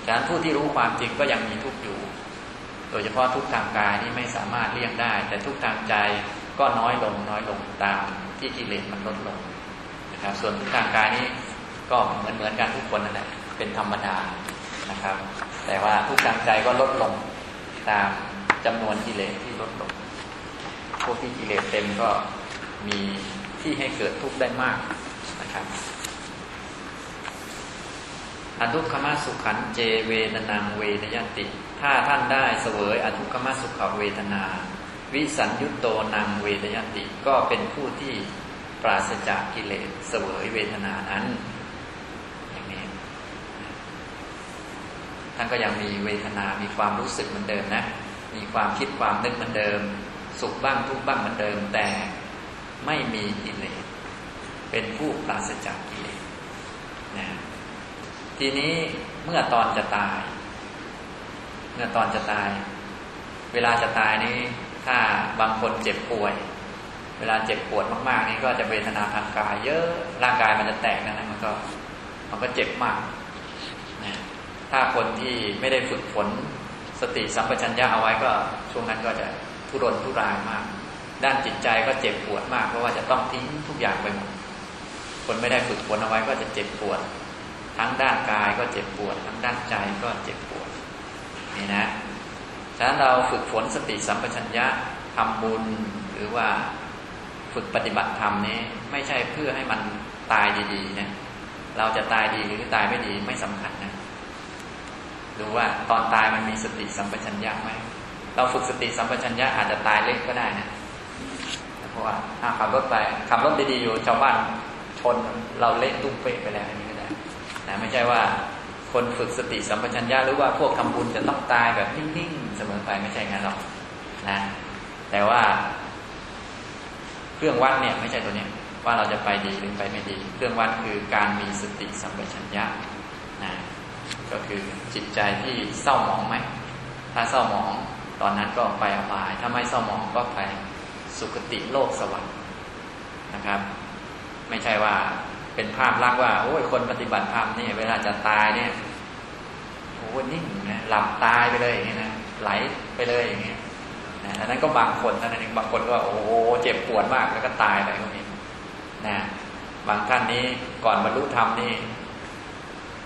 ฉะนั้นผู้ที่รู้ความจริงก็ยังมีทุกข์อยู่ โดยเฉพาะทุกทางกายนี่ไม่สามารถเลี่ยงได้ แต่ทุกทางใจก็น้อยลงน้อยลงตามที่กิเลสมันลดลงนะครับ ส่วนทุกทางกายนี้ก็เหมือนเหมือนกันทุกคนนั่นแหละเป็นธรรมดา นะครับ แต่ว่าทุกทางใจก็ลดลงตามจำนวนกิเลสที่ลดลง พวกที่กิเลสเต็มก็มีที่ให้เกิดทุกข์ได้มากนะครับอทุกขมสุขันเจเวทนังเวนยติ ถ้าท่านได้เสวยอทุกขมสุขเวทนา วิสัญยุตโตนังเวทยติ ก็เป็นผู้ที่ปราศจากกิเลสเสวยเวทนานั้น อย่างนี้ ท่านก็ยังมีเวทนา มีความรู้สึกเหมือนเดิมนะ มีความคิดความนึกเหมือนเดิม สุขบ้างทุกข์บ้างเหมือนเดิม แต่ไม่มีกิเลส เป็นผู้ปราศจากกิเลสนะทีนี้เมื่อตอนจะตาย เมื่อตอนจะตาย เวลาจะตายนี้ ถ้าบางคนเจ็บป่วย เวลาเจ็บปวดมากๆ นี่ก็จะเวทนาทางกาย เยอะ ร่างกายมันจะแตกนะนะมันก็ มันก็เจ็บมากนะ ถ้าคนที่ไม่ได้ฝึกฝนสติสัมปชัญญะเอาไว้ก็ช่วงนั้นก็จะทุรนทุรายมาก ด้านจิตใจก็เจ็บปวดมาก เพราะว่าจะต้องทิ้งทุกอย่างไปหมด คนไม่ได้ฝึกฝนเอาไว้ก็จะเจ็บปวด ทั้งด้านกายก็เจ็บปวด ทั้งด้านใจก็เจ็บปวดนี่นะฉะนั้นเราฝึกฝนสติสัมปชัญญะทำบุญหรือว่าฝึกปฏิบัติธรรมนี้ ไม่ใช่เพื่อให้มันตายดีๆนะเราจะตายดีหรือตายไม่ดีไม่สำคัญนะ ดูว่าตอนตายมันมีสติสัมปชัญญะไหมเราฝึกสติสัมปชัญญะอาจจะตายเล็กก็ได้นะเพราะว่าขับรถไปขับรถดีๆอยู่ชาวบ้านชนเราเละตุ้มเป๊ะไปแล้วอันนี้ก็ได้นะไม่ใช่ว่าคนฝึกสติสัมปชัญญะหรือว่าพวกทำบุญจะต้องตายแบบนิ่งๆเสมอไปไม่ใช่งั้นหรอกนะ แต่ว่า เครื่องวัดเนี่ย ไม่ใช่ตัวเนี้ยว่าเราจะไปดีหรือไปไม่ดี เครื่องวัดคือการมีสติสัมปชัญญะ ก็คือจิตใจที่เศร้าหมองไหมถ้าเศร้าหมองตอนนั้นก็ไปอบาย ถ้าไม่เศร้าหมองก็ไปสุคติโลกสวรรค์นะครับ ไม่ใช่ว่าเป็นภาพลักษณ์ว่าโอ้ยคนปฏิบัติธรรมนี่เวลาจะตายเนี่ยโอ้นิ่งนะหลับตายไปเลยอย่างนี้นะไหลไปเลยอย่างนี้นะอันนั้นก็บางคนเท่านั้นเองบางคนก็โอ้โหเจ็บปวดมากแล้วก็ตายไปก็มีนะบางท่านนี้ก่อนบรรลุธรรมนี่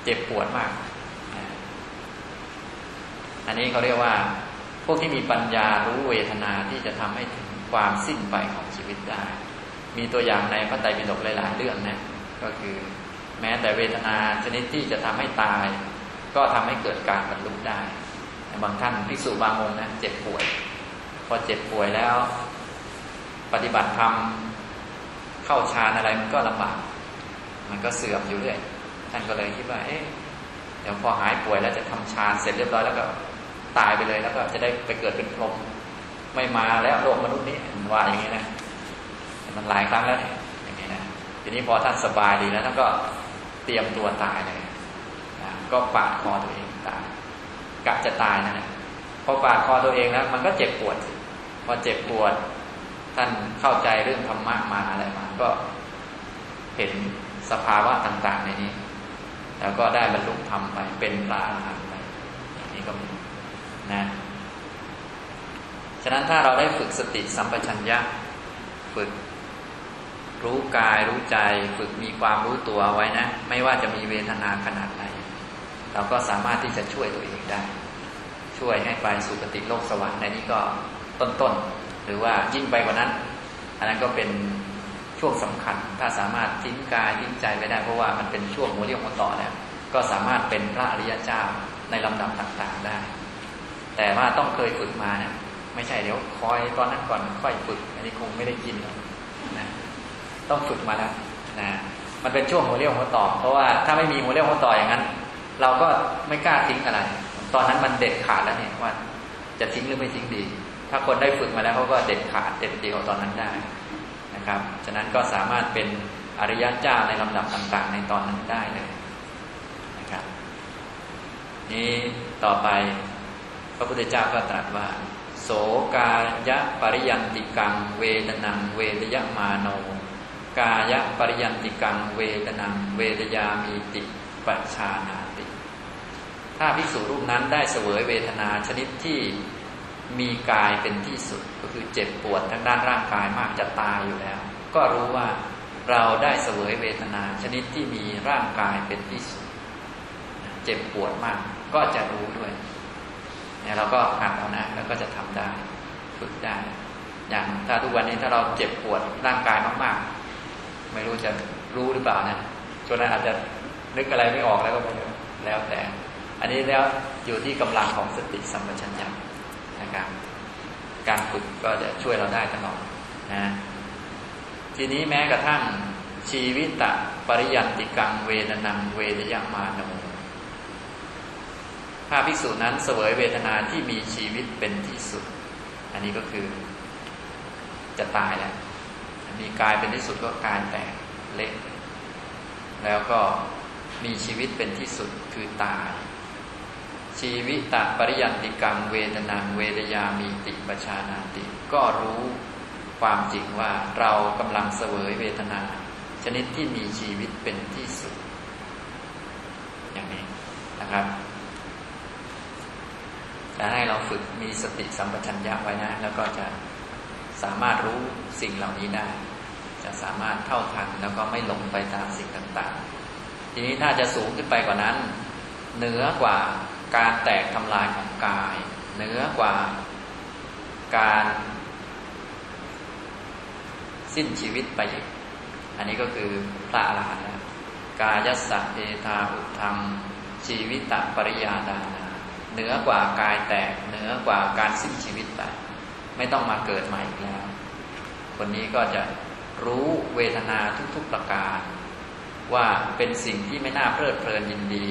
เจ็บปวดมาก อันนี้เขาเรียกว่า พวกที่มีปัญญารู้เวทนาที่จะทำให้ถึงความสิ้นไปของชีวิตได้ มีตัวอย่างในพระไตรปิฎกหลาย ๆ เรื่องนะก็คือแม้แต่เวทนาชนิดที่จะทำให้ตาย ก็ทำให้เกิดการบรรลุได้ บางท่านพิสูจบางองค์นะเจ็บป่วย พอเจ็บป่วยแล้ว ปฏิบัติธรรมเข้าฌานอะไรมันก็ลำบาก มันก็เสื่อมอยู่เรื่อย ท่านก็เลยคิดว่า เอ๊ะ เดี๋ยวพอหายป่วยแล้วจะทำฌานเสร็จเรียบร้อยแล้วก็ ตายไปเลยแล้วก็จะได้ไปเกิดเป็นพรหมไม่มาแล้วโลกมนุษย์นี้ว่าอย่างนี้นะมันหลายครั้งแล้วเนี่ยอย่างนี้นะทีนี้พอท่านสบายดีแล้วท่านก็เตรียมตัวตายเลยนะก็ปาดคอตัวเองตายกะจะตายนั่นะพอปาดคอตัวเองแล้วมันก็เจ็บปวด พอเจ็บปวด ท่านเข้าใจเรื่องธรรมะมาอะไรมาก็เห็นสภาวะต่าง ๆ ในนี้ แล้วก็ได้บรรลุธรรมไปเป็นพระอรหันต์ไปอย่างนี้ก็มี นะฉะนั้นถ้าเราได้ฝึกสติสัมปชัญญะ ฝึกรู้กายรู้ใจ ฝึกมีความรู้ตัวไว้นะ ไม่ว่าจะมีเวทนาขนาดไหน เราก็สามารถที่จะช่วยตัวเองได้ ช่วยให้ไปสู่ปฏิโลกสวรรค์ในนี้ก็ต้นๆ หรือว่ายิ่งไปกว่านั้น อันนั้นก็เป็นช่วงสำคัญ ถ้าสามารถทิ้งกายทิ้งใจไปได้ เพราะว่ามันเป็นช่วงหัวเรียวหัวต่อแล้ว ก็สามารถเป็นพระอริยเจ้าในลำดับต่างๆได้ แต่ว่าต้องเคยฝึกมานะไม่ใช่เดี๋ยวคอยตอนนั้นก่อนค่อยฝึก อันนี้คงไม่ได้กินนะต้องฝึกมาแล้วนะมันเป็นช่วงหัวเรียวหัวต่อ เพราะว่าถ้าไม่มีหัวเรียวหัวต่ออย่างนั้น เราก็ไม่กล้าทิ้งอะไร ตอนนั้นมันเด็ดขาดแล้วเนี่ยว่า จะทิ้งหรือไม่ทิ้งดี ถ้าคนได้ฝึกมาแล้วเขาก็เด็ดขาดเด็ดเดียวตอนนั้นได้นะครับ ฉะนั้นก็สามารถเป็นอริยะเจ้าในลำดับต่างๆ ในตอนนั้นได้เลยนะครับ นี้ต่อไป พระพุทธเจ้าก็ตรัสว่า โสกายะปริยันติกัง เวทนัง เวทยมาโน กายะปริยันติกัง เวทนัง เวทยามีติปัจชานาติ ถ้าภิกษุรูปนั้นได้เสวยเวทนาชนิดที่มีกายเป็นที่สุดก็คือเจ็บปวดทางด้านร่างกายมากจะตายอยู่แล้ว ก็รู้ว่าเราได้เสวยเวทนาชนิดที่มีร่างกายเป็นที่สุด เจ็บปวดมากก็จะรู้ด้วย เนี่ยเราก็หัดเอานะแล้วก็จะทำได้ฝึกได้ อย่างถ้าทุกวันนี้ถ้าเราเจ็บปวดร่างกายมากๆ ไม่รู้จะรู้หรือเปล่านะช่วงนั้นอาจจะนึกอะไรไม่ออกแล้วก็ไม่แล้วแต่ อันนี้แล้วอยู่ที่กำลังของสติสัมปชัญญะนะครับการฝึกก็จะช่วยเราได้ตลอดนะทีนี้แม้กระทั่งชีวิตะปริยันติกังเวนังเวทยมาโน ถ้าภิกษุนั้นเสวยเวทนาที่มีชีวิตเป็นที่สุด อันนี้ก็คือจะตายแล้ว มีกายเป็นที่สุดก็กายแตกเละแล้วก็มีชีวิตเป็นที่สุดคือตาย ชีวิตะปริยันติกังเวทนังเวทยามีติปชานาติ ก็รู้ความจริงว่าเรากำลังเสวยเวทนา ชนิดที่มีชีวิตเป็นที่สุด อย่างนี้นะครับ จะให้เราฝึกมีสติสัมปชัญญะไว้นะ แล้วก็จะสามารถรู้สิ่งเหล่านี้ได้ จะสามารถเท่าทันแล้วก็ไม่หลงไปตามสิ่งต่างๆ ทีนี้ถ้าจะสูงขึ้นไปกว่านั้น เหนือกว่าการแตกทำลายของกาย เหนือกว่าการสิ้นชีวิตไปอีก อันนี้ก็คือพระอรหันต์กายสสะเอธาอุทังชีวิตะปริยาดา เหนือกว่ากายแตกเหนือกว่าการสิ้นชีวิตไปไม่ต้องมาเกิดใหม่อีกแล้ว คนนี้ก็จะรู้เวทนาทุกๆประการ ว่าเป็นสิ่งที่ไม่น่าเพลิดเพลินยินดี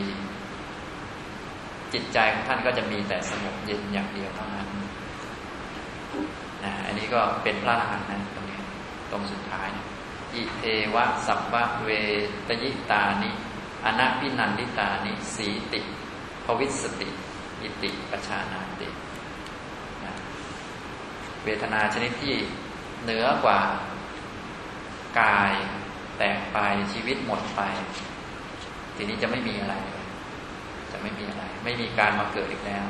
จิตใจของท่านก็จะมีแต่สงบเย็นอย่างเดียวเท่านั้นนะอันนี้ก็เป็นพระอรหันต์นะตรงนี้ตรงสุดท้ายนะอิเทวะสัพพะเวตยิตานิอนัพินันติตานิสีติ ภวิสติ อิติปชานาติเวทนาชนิดที่เหนือกว่ากายแตกไปชีวิตหมดไป ทีนี้จะไม่มีอะไร จะไม่มีอะไร ไม่มีการมาเกิดอีกแล้ว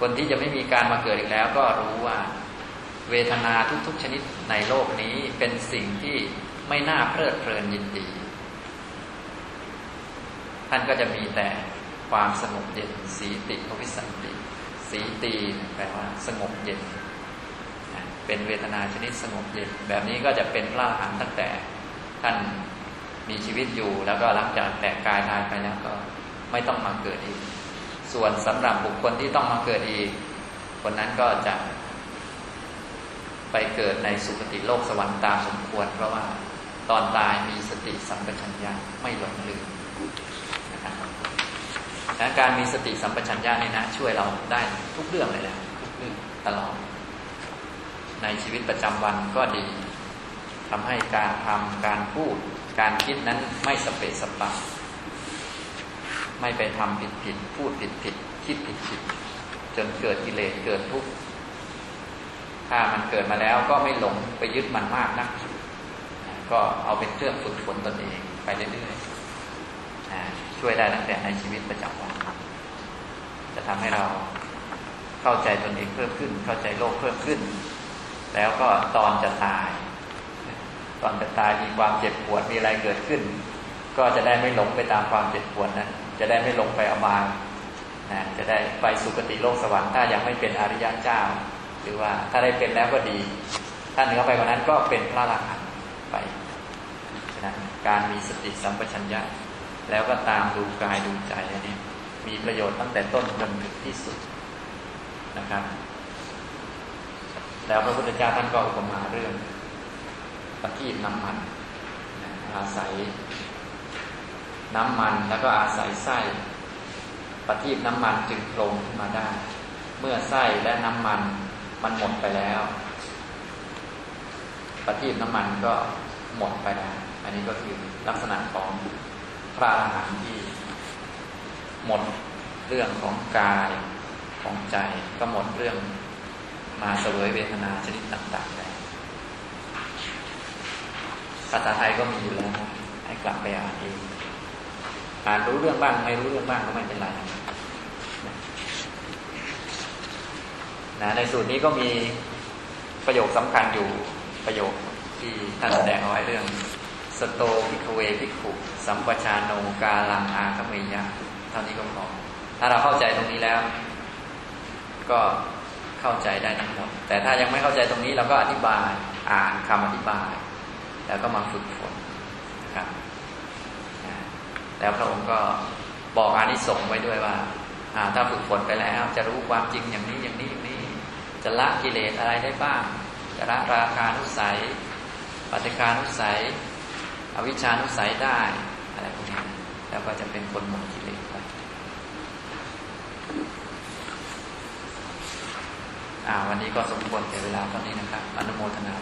คนที่จะไม่มีการมาเกิดอีกแล้ว ก็รู้ว่า เวทนาทุกๆชนิดในโลกนี้เป็นสิ่งที่ไม่น่าเพลิดเพลินยินดี ท่านก็จะมีแต่ ความสงบเย็น สีติภวิสันติ สีตีแปลว่าสงบเย็น เป็นเวทนาชนิดสงบเย็น แบบนี้ก็จะเป็นพระอรหันต์ตั้งแต่ท่านมีชีวิตอยู่ แล้วก็หลังจากแตกกายตายไปแล้วก็ไม่ต้องมาเกิดอีก ส่วนสำหรับบุคคลที่ต้องมาเกิดอีก คนนั้นก็จะ ไปเกิดในสุคติโลกสวรรค์ตามสมควร เพราะว่าตอนตายมีสติสัมปชัญญะไม่หลงลืม ดังการมีสติสัมปชัญญะเนี่ยนะ ช่วยเราได้ทุกเรื่องเลยแหละทุกเรื่องตลอด ในชีวิตประจำวันก็ดีทำให้การทำการพูด การคิดนั้นไม่สเปะสปะไม่ไปทำผิดผิดพูดผิดผิดคิดผิดผิดจนเกิดกิเลสเกิดทุกข์ถ้ามันเกิดมาแล้วก็ไม่หลงไปยึดมันมากนัก ก็เอาเป็นเครื่องฝึกฝนตนเองไปเรื่อยๆ ช่วยได้ตั้งแต่ในชีวิตประจำวันจะทำให้เราเข้าใจตนเองเพิ่มขึ้น เข้าใจโลกเพิ่มขึ้น แล้วก็ตอนจะตาย ตอนจะตายมีความเจ็บปวดมีอะไรเกิดขึ้น ก็จะได้ไม่หลงไปตามความเจ็บปวดนั้น จะได้ไม่หลงไปอบายนะจะได้ไปสุคติโลกสวรรค์ถ้ายังไม่เป็นอริยเจ้า หรือว่าถ้าได้เป็นแล้วก็ดี ถ้าเหนือไปกว่านั้นก็เป็นพระอรหันต์ไปฉะนั้นการมีสติสัมปชัญญะ แล้วก็ตามดูกายดูใจอันนี้มีประโยชน์ตั้งแต่ต้นจนถึงที่สุดนะครับ แล้วพระพุทธเจ้าท่านก็อุปมาเรื่องปฏิบน้ำมันอาศัยน้ำมันแล้วก็อาศัยไส้ปฏิบน้ำมันจึงโผล่ขึ้นมาได้ เมื่อไส้และน้ำมันมันหมดไปแล้วปฏิบน้ำมันก็หมดไปแล้วอันนี้ก็คือลักษณะของ พระอรหันต์ที่หมดเรื่องของกายของใจก็หมดเรื่องมาเสวยเวทนาชนิดต่างๆแล้วภาษาไทยก็มีอยู่แล้วให้กลับไปอ่านเองอ่านรู้เรื่องบ้างไม่รู้เรื่องบ้างก็ไม่เป็นไรนะในสูตรนี้ก็มีประโยคสำคัญอยู่ประโยคที่ท่านแสดงเอาไว้เรื่องสโต ภิกขเว ภิกขุ สัมปชาโนกาลังอาคเมยยะเท่านี้ก็พอถ้าเราเข้าใจตรงนี้แล้ว ก็เข้าใจได้ทั้งหมด แต่ถ้ายังไม่เข้าใจตรงนี้เราก็อธิบายอ่านคำอธิบาย แล้วก็มาฝึกฝนนะครับแล้วพระองค์ก็บอกอานิสงส์ไว้ด้วยว่าถ้าฝึกฝนไปแล้ว จะรู้ความจริงอย่างนี้อย่างนี้อย่างนี้ จะละกิเลสอะไรได้บ้าง จะละราคานุสัย ปัจจานุสัย อวิชานุสัยได้ แล้วก็จะเป็นคนหมดกิเลสไปอ่าวันนี้ก็สมควรแก่เวลาตอนนี้นะครับอนุโมทนา